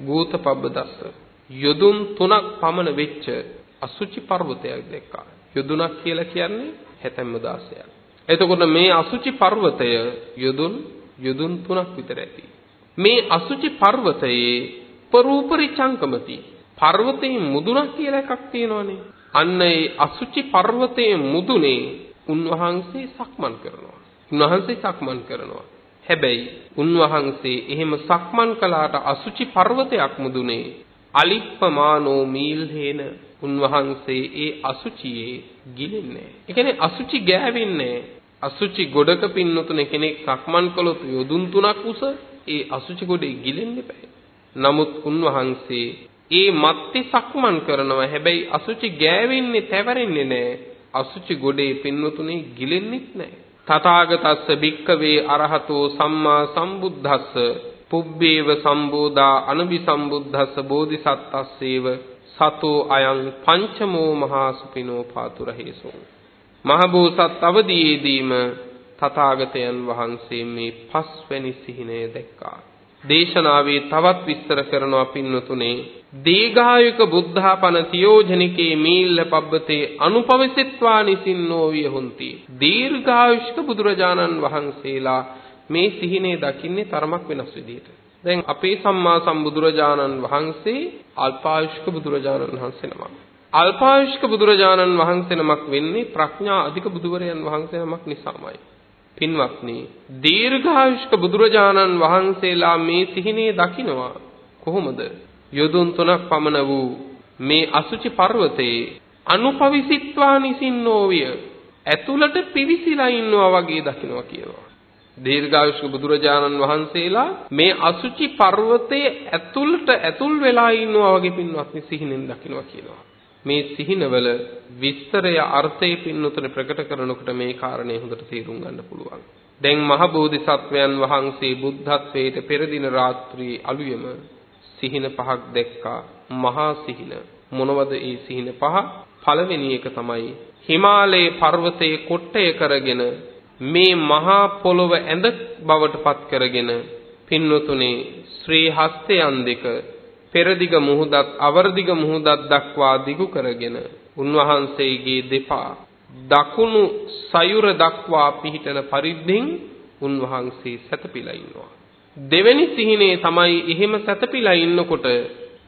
ගූත පබ්බදස්ස. යොදුන් තුනක් පමණ වෙච්ච අසුචි පර්වතයක් දැක්කා. යොදුනක් කියලා කියන්නේ හැතැම්ම 16ක් එතකොට මේ අසුචි පර්වතය යොදුන් යොදුන් තුනක් විතර ඇති. මේ අසුචි පර්වතයේ පරූපරි චංකමති. පර්වතයේ මුදුනක් කියලා එකක් තියෙනවනේ. අන්න ඒ අසුචි පර්වතයේ මුදුනේ උන්වහන්සේ සක්මන් කරනවා. උන්වහන්සේ සක්මන් කරනවා. හැබැයි උන්වහන්සේ එහෙම සක්මන් කළාට අසුචි පර්වතයක් මුදුනේ අලිප්පමානෝ මීල්හේන උන්වහන්සේ ඒ අසුචියේ ගිලෙන්නේ නැහැ. ඒ කියන්නේ අසුචි ගෑවෙන්නේ අසුචි ගොඩක පින්නතුනේ කෙනෙක් සක්මන් කළොත් යොදුන් තුනක් උස ඒ අසුචි ගොඩේ ගිලෙන්න බෑ. නමුත් උන්වහන්සේ ඒ මත්තේ සක්මන් කරනවා. හැබැයි අසුචි ගෑවෙන්නේ තැවරෙන්නේ නෑ. අසුචි ගොඩේ පින්නතුනේ ගිලෙන්නෙත් නෑ. තථාගතස්ස භික්කවේ අරහතෝ සම්මා සම්බුද්දස්ස පුබ්බේව සම්බෝධා අනබි සම්බුද්දස්ස බෝධිසත්ත්ස්සේව සතෝ අයං පංචමෝ මහා සුපිනෝ පාතුරහේසෝ මහබෝසත් අවදීයේදීම තථාගතයන් වහන්සේ මේ පස්වැනි සිහිනය දැක්කා. දේශනාවේ තවත් විස්තර කරනවා පින්නතුනේ. දීඝායුක බුද්ධාපන තියෝජනිකේ මීල්ල පබ්බතේ අනුපවසිට්වා නිසින්නෝ විය හොಂತಿ දීර්ඝායුෂ්ක බුදුරජාණන් වහන්සේලා මේ සිහිනේ දකින්නේ තරමක් වෙනස් විදිහට දැන් අපේ සම්මා සම්බුදුරජාණන් වහන්සේ අල්පායුෂ්ක බුදුරජාණන් වහන්සේ නමක්. අල්පායුෂ්ක බුදුරජාණන් වහන්සේ නමක් වෙන්නේ ප්‍රඥා අධික බුදුවරයන් වහන්සේ නමක් නිසාමයි. පින්වත්නි දීර්ඝායුෂ්ක බුදුරජාණන් වහන්සේලා මේ සිහිනේ දකිනවා. කොහොමද? යොදුන් තුනක් පමණ වූ මේ අසුචි පර්වතයේ අනුපවිසිට්වා නිසින්නෝවිය ඇතුළට පිවිසිලා ඉන්නවා වගේ දකිනවා කියනවා. දීර්ඝායුෂ්ක බුදුරජාණන් වහන්සේලා මේ අසුචි පර්වතයේ ඇතුළට ඇතුල් වෙලා ඉන්නවා වගේ පින්වත්නි සිහිනෙන් දකිනවා කියනවා. මේ සිහිනවල විස්තරය අර්ථය පින්නතුන ප්‍රකට කරනකොට මේ කාරණේ හොඳට තේරුම් ගන්න පුළුවන්. දැන් මහ බෝධිසත්වයන් වහන්සේ බුද්ධත්වයට පෙර දින රාත්‍රියේ අලුයම සිහින පහක් දැක්කා. මහා සිහින. මොනවද ඒ සිහින පහ? පළවෙනි එක තමයි හිමාලයේ පර්වතයේ කොට්ටය කරගෙන මේ මහා පොළොව ඇඳ බවට පත් කරගෙන පින්නතුනේ ශ්‍රී හස්තයන් දෙක පෙරදිග මුහුදත් අවර්දිග මුහුදත් දක්වා දිගු කරගෙන උන්වහන්සේගේ දෙපා දකුණු සයුර දක්වා පිහිටන පරිද්දෙන් උන්වහන්සේ සැතපීලා ඉන්නවා. දෙවෙනි සිහිනේ තමයි එහෙම සැතපීලා ඉන්නකොට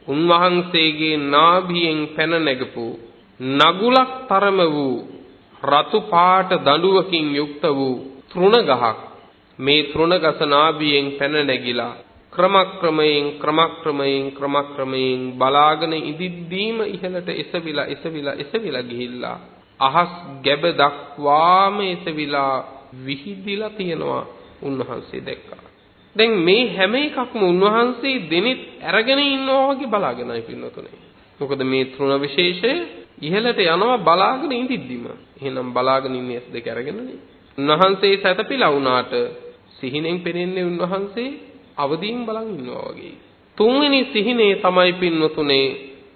උන්වහන්සේගේ නාභියෙන් පැන නැගපු නගුලක් තරම වූ රතු පාට දඬුවකින් යුක්ත වූ තෘණ ගහක් මේ තෘණ ගස නාභියෙන් පැන නැගිලා ක්‍රමක්‍රමයෙන් ක්‍රමක්‍රමයෙන් ක්‍රමක්‍රමයෙන් බලාගෙන ඉදිද්දීම ඉහළට එසවිලා එසවිලා එසවිලා ගිහිල්ලා අහස් ගැබ දක්වාම එසවිලා විහිදිලා තියෙනවා උන්වහන්සේ දැක්කා. දැන් මේ හැම එකක්ම උන්වහන්සේ දෙනෙත් අරගෙන ඉන්නවා වගේ බලාගෙනයි පින්නතුනේ. මොකද මේ තෘණ විශේෂය ඉහළට යනවා බලාගෙන ඉඳිද්දිම. එහෙනම් බලාගෙන ඉන්නේ ඇස් දෙක අරගෙනනේ. උන්වහන්සේ සැතපීලා වුණාට සිහිනෙන් පෙනෙන්නේ උන්වහන්සේ අවදීන් බලන් ඉන්නවා වගේ. තුන්වෙනි සිහිනේ තමයි පින්වතුනේ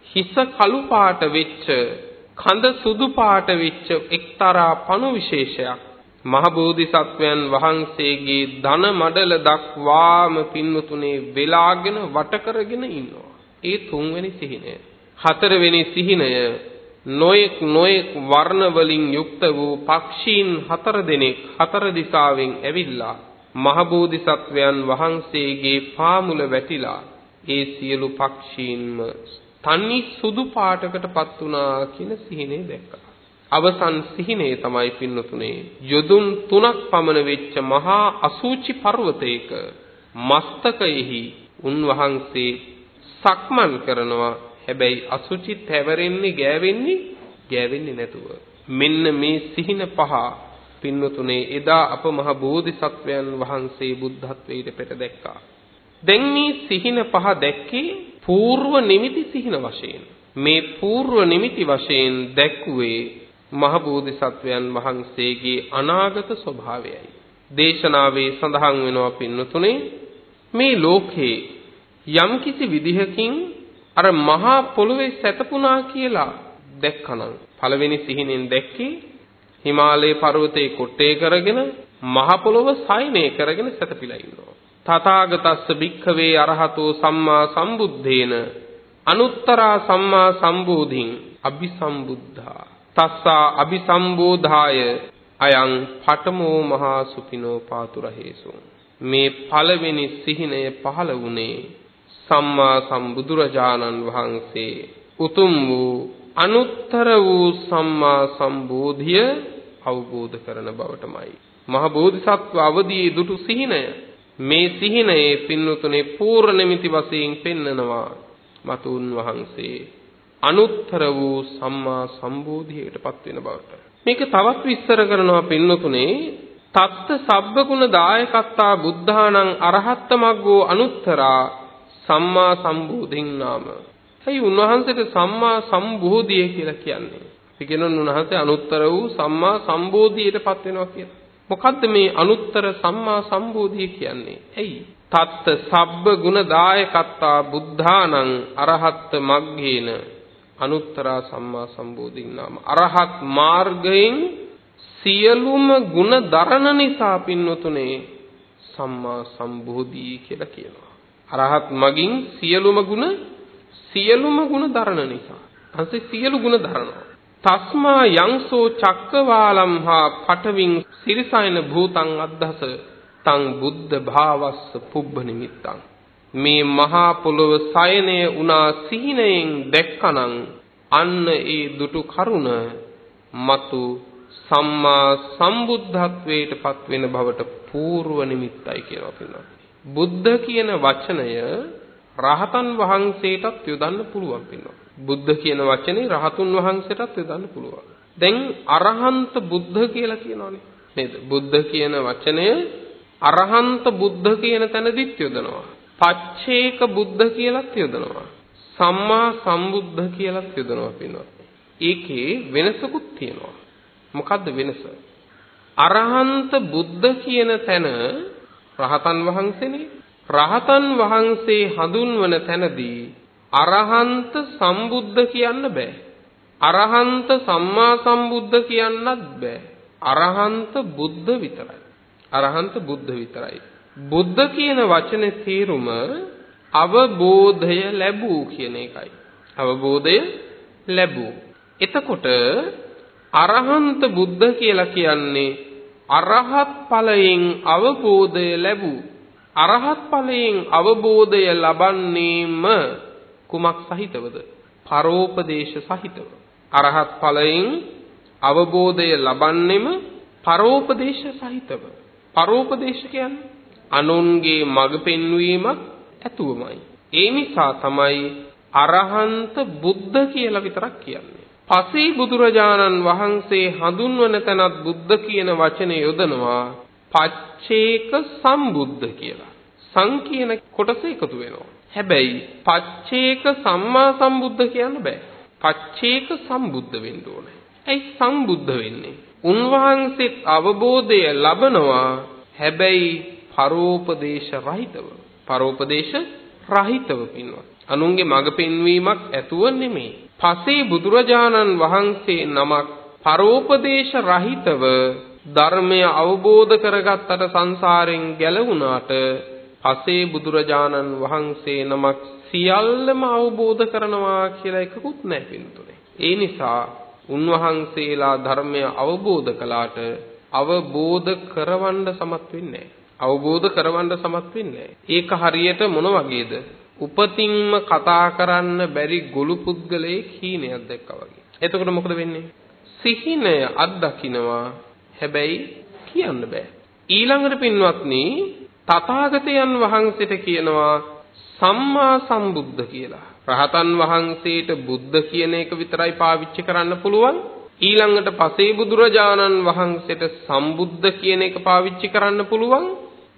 හිස කළු පාට වෙච්ච කඳ සුදු පාට වෙච්ච එක්තරා පණු විශේෂයක් මහ බෝධිසත්වයන් වහන්සේගේ ධන මඩල දක්වාම පින්වතුනේ වෙලාගෙන වට කරගෙන ඉන්නවා. ඒ තුන්වෙනි සිහිනය. හතරවෙනි සිහිනය නොයෙක් නොයෙක් වර්ණ වලින් යුක්ත වූ පක්ෂීන් හතර දෙනෙක් හතර දිසාවෙන් ඇවිල්ලා මහබෝධිසත්වයන් වහන්සේගේ පාමුල වැටිලා ඒ සියලු පක්ෂීන්ම තනි සුදු පාටකටපත් වුණා කියන සිහිනේ දැක්කා. අවසන් සිහිනේ තමයි පින්නතුනේ යොදුන් තුනක් පමණ වෙච්ච මහා අසූචි පර්වතයක මස්තකයෙහි උන්වහන්සේ සක්මන් කරනවා හැබැයි අසුචි තැවරෙන්නේ ගෑවෙන්නේ ගෑවෙන්නේ නැතුව මෙන්න මේ සිහින පහ පින්නතුනේ එදා අප මහ බෝධිසත්වයන් වහන්සේ බුද්ධත්වයට පෙර දැක්කා. දැන් මේ සිහින පහ දැක්කේ పూర్ව නිමිති සිහින වශයෙන්. මේ పూర్ව නිමිති වශයෙන් දැක්ුවේ මහ බෝධිසත්වයන් වහන්සේගේ අනාගත ස්වභාවයයි. දේශනාවේ සඳහන් වෙනවා පින්නතුනේ මේ ලෝකේ යම්කිසි විදිහකින් අර මහා පොළොවේ සැතපුණා කියලා දැක්කනම් පළවෙනි සිහිනෙන් දැක්කේ හිමාලය පර්වතයේ කොටේ කරගෙන මහ පොළොව සයනය කරගෙන සැතපීලා ඉන්නවා. තථාගතස්ස භික්ඛවේ අරහතෝ සම්මා සම්බුද්දේන අනුත්තරා සම්මා සම්බෝධින් අபிසම්බුද්ධා. තස්සා අபிසම්බෝධාය අයං පඨමෝ මහා සුපිනෝ පාතුරහේසු. මේ පළවෙනි සිහිනය පහළ වුණේ සම්මා සම්බුදුරජාණන් වහන්සේ උතුම් වූ අනුත්තර වූ සම්මා සම්බෝධිය අවබෝධ කරන බවටමයි. මහ බෝධිසත්ව අවදී දුටු සිහිනය මේ සිහිනයේ පින්නතුනේ පූර්ණ නිමිති වශයෙන් පෙන්නනවා. මතුන් වහන්සේ අනුත්තර වූ සම්මා සම්බෝධියටපත් වෙන බවට. මේක තවත් විස්තර කරනවා පින්නතුනේ තත්ත සබ්බගුණ දායකත්තා බුද්ධානං අරහත්ත මග්ගෝ අනුත්තරා සම්මා සම්බෝධින් නාම. ඇයි උන්වහන්සේට සම්මා සම්බෝධිය කියලා කියන්නේ? අපි කියනවා උන්වහන්සේ අනුත්තර වූ සම්මා සම්බෝධියටපත් වෙනවා කියලා. මොකද්ද මේ අනුත්තර සම්මා සම්බෝධිය කියන්නේ? ඇයි? තත්ත සබ්බ ගුණ දායකත්තා බුද්ධානං අරහත් මග්ගේන අනුත්තරා සම්මා සම්බෝධින් නාම අරහත් මාර්ගයෙන් සියලුම ගුණ දරන නිසා පින්වතුනේ සම්මා සම්බෝධි කියලා කියනවා. අරහත් මගින් සියලුම ගුණ සියලුම ගුණ දරන නිසා. අන්සේ සියලු ගුණ දරනවා. තස්මා යංසෝ චක්කවාලම් හා පටවින් සිරිසයන භූතං අද්දස තං බුද්ධ භාවස්ස පුබ්බ නිමිත්තං මේ මහා පොළොව සයනය උනා සිහිනයෙන් දැක්කනම් අන්න ඒ දුටු කරුණ මතු සම්මා සම්බුද්ධත්වයට පත් වෙන බවට పూర్ව නිමිත්තයි කියලා පිනවා. බුද්ධ කියන වචනය රහතන් වහන්සේටත් යොදන්න පුළුවන් වෙනවා. බුද්ධ කියන වචනේ රහතුන් වහන්සේටත් යොදන්න පුළුවන්. දැන් අරහන්ත බුද්ධ කියලා කියනවනේ. නේද? බුද්ධ කියන වචනය අරහන්ත බුද්ධ කියන තැනදිත් යොදනවා. පච්චේක බුද්ධ කියලාත් යොදනවා. සම්මා සම්බුද්ධ කියලාත් යොදනවා පින්වත්. ඒකේ වෙනසකුත් තියෙනවා. මොකද්ද වෙනස? අරහන්ත බුද්ධ කියන තැන රහතන් වහන්සේනේ රහතන් වහන්සේ හඳුන්වන තැනදී අරහන්ත සම්බුද්ධ කියන්න බෑ. අරහන්ත සම්මා සම්බුද්ධ කියන්නත් බෑ. අරහන්ත බුද්ධ විතරයි. අරහන්ත බුද්ධ විතරයි. බුද්ධ කියන වචනේ තේරුම අවබෝධය ලැබූ කියන එකයි. අවබෝධය ලැබූ. එතකොට අරහන්ත බුද්ධ කියලා කියන්නේ අරහත් ඵලයෙන් අවබෝධය ලැබූ අරහත් ඵලයෙන් අවබෝධය ලබන්නේම කුමක් සහිතවද? පරෝපදේශ සහිතව. අරහත් ඵලයෙන් අවබෝධය ලබන්නෙම පරෝපදේශ සහිතව. පරෝපදේශ කියන්නේ අනුන්ගේ මඟ පෙන්වීමක් ඇතුවමයි. ඒ නිසා තමයි අරහන්ත බුද්ධ කියලා විතරක් කියන්නේ. පසේ බුදුරජාණන් වහන්සේ හඳුන්වන තැනත් බුද්ධ කියන වචනේ යොදනවා පච්චේක සම්බුද්ධ කියලා. සං කියන කොටස එකතු වෙනවා. හැබැයි පච්චේක සම්මා සම්බුද්ධ කියන්න බෑ. පච්චේක සම්බුද්ධ වෙන්න ඕනේ. ඇයි සම්බුද්ධ වෙන්නේ? උන්වහන්සේත් අවබෝධය ලබනවා හැබැයි පරෝපදේශ රහිතව. පරෝපදේශ රහිතව පින්වත්. අනුන්ගේ මඟ පෙන්වීමක් ඇතුව නෙමෙයි. පසේ බුදුරජාණන් වහන්සේ නමක් පරෝපදේශ රහිතව ධර්මය අවබෝධ කරගත්තට සංසාරෙන් ගැලවුණාට පසේ බුදුරජාණන් වහන්සේ නමක් සියල්ලම අවබෝධ කරනවා කියලා එකකුත් නැහැ පින්තුනේ. ඒ නිසා උන්වහන්සේලා ධර්මය අවබෝධ කළාට අවබෝධ කරවන්න සමත් වෙන්නේ අවබෝධ කරවන්න සමත් වෙන්නේ ඒක හරියට මොන වගේද? උපතින්ම කතා කරන්න බැරි ගොළු පුද්ගලයෙක් හීනයක් දැක්කා වගේ. එතකොට මොකද වෙන්නේ? සිහිනය අත්දකින්නවා හැබැයි කියන්න බෑ. ඊළඟට පින්වත්නි තථාගතයන් වහන්සේට කියනවා සම්මා සම්බුද්ධ කියලා. රහතන් වහන්සේට බුද්ධ කියන එක විතරයි පාවිච්චි කරන්න පුළුවන්. ඊළඟට පසේ බුදුරජාණන් වහන්සේට සම්බුද්ධ කියන එක පාවිච්චි කරන්න පුළුවන්.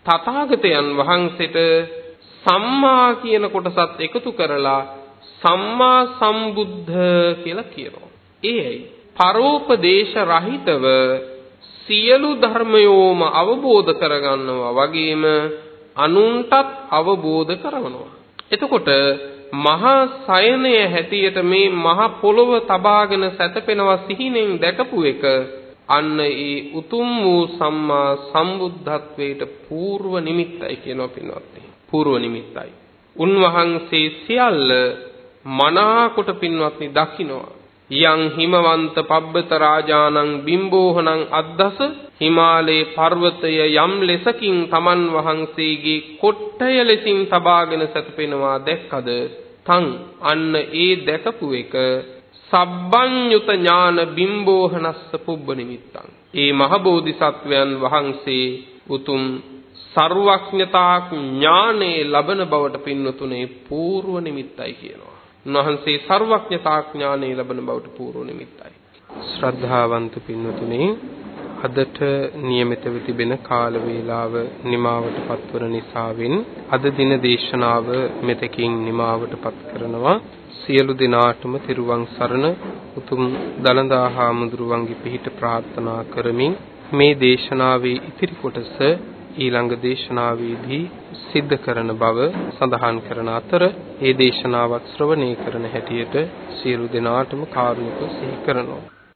තථාගතයන් වහන්සේට සම්මා කියන කොටසත් එකතු කරලා සම්මා සම්බුද්ධ කියලා කියනවා. ඒයි පරෝපදේශ රහිතව සියලු ධර්මයෝම අවබෝධ කරගන්නවා වගේම අනුන්ටත් අවබෝධ කරනවා. එතකොට මහා සයනය හැටියට මේ මහ පොළොව තබාගෙන සැතපෙනවා සිහිනෙන් දැකපු එක අන්න ඒ උතුම් වූ සම්මා සම්බුද්ධත්වයට పూర్ව නිමිත්තයි කියනවා පින්වත්නි. పూర్ව නිමිත්තයි. උන්වහන්සේ සියල්ල මනාකොට පින්වත්නි දකිනවා. යං හිමවන්ත පබ්බත රාජානං බිම්බෝහනං අද්දස හිමාලයේ පර්වතය යම් ලෙසකින් තමන් වහන්සේගේ කොට්ටය ලෙසින් තබාගෙන සැතපෙනවා දැක්කද? තං අන්න ඒ දැකපු එක. සබ්බඤ්ඤුත ඥාන බිම්බෝහනස්ස පුබ්බ නිමිත්තං. ඒ මහ බෝධිසත්වයන් වහන්සේ උතුම් සර්වඥතා ඥානේ ලබන බවට පින්නතුනේ పూర్ව නිමිත්තයි කියනවා. උන්වහන්සේ ਸਰවඥතා ඥානෙ ලැබෙන බවට පූර්ව නිමිත්තයි. ශ්‍රද්ධාවන්ත පින්වතුනි අදට નિયમિત වෙ තිබෙන කාල වේලාව නිමාවටපත් වන නිසාවෙන් අද දින දේශනාව මෙතකින් නිමාවටපත් කරනවා සියලු දෙනාටම තිරුවන් සරණ උතුම් දලදා හාමුදුරුවන්ගේ පිහිට ප්‍රාර්ථනා කරමින් මේ දේශනාවේ ඉතිරි කොටස ඊළඟ දේශනාවේදී සිද්ධ කරන බව සඳහන් කරන අතර ඒ දේශනාවත් ශ්‍රවණය කරන හැටියට සියලු දෙනාටම කාරුණිකව සිහි කරනවා.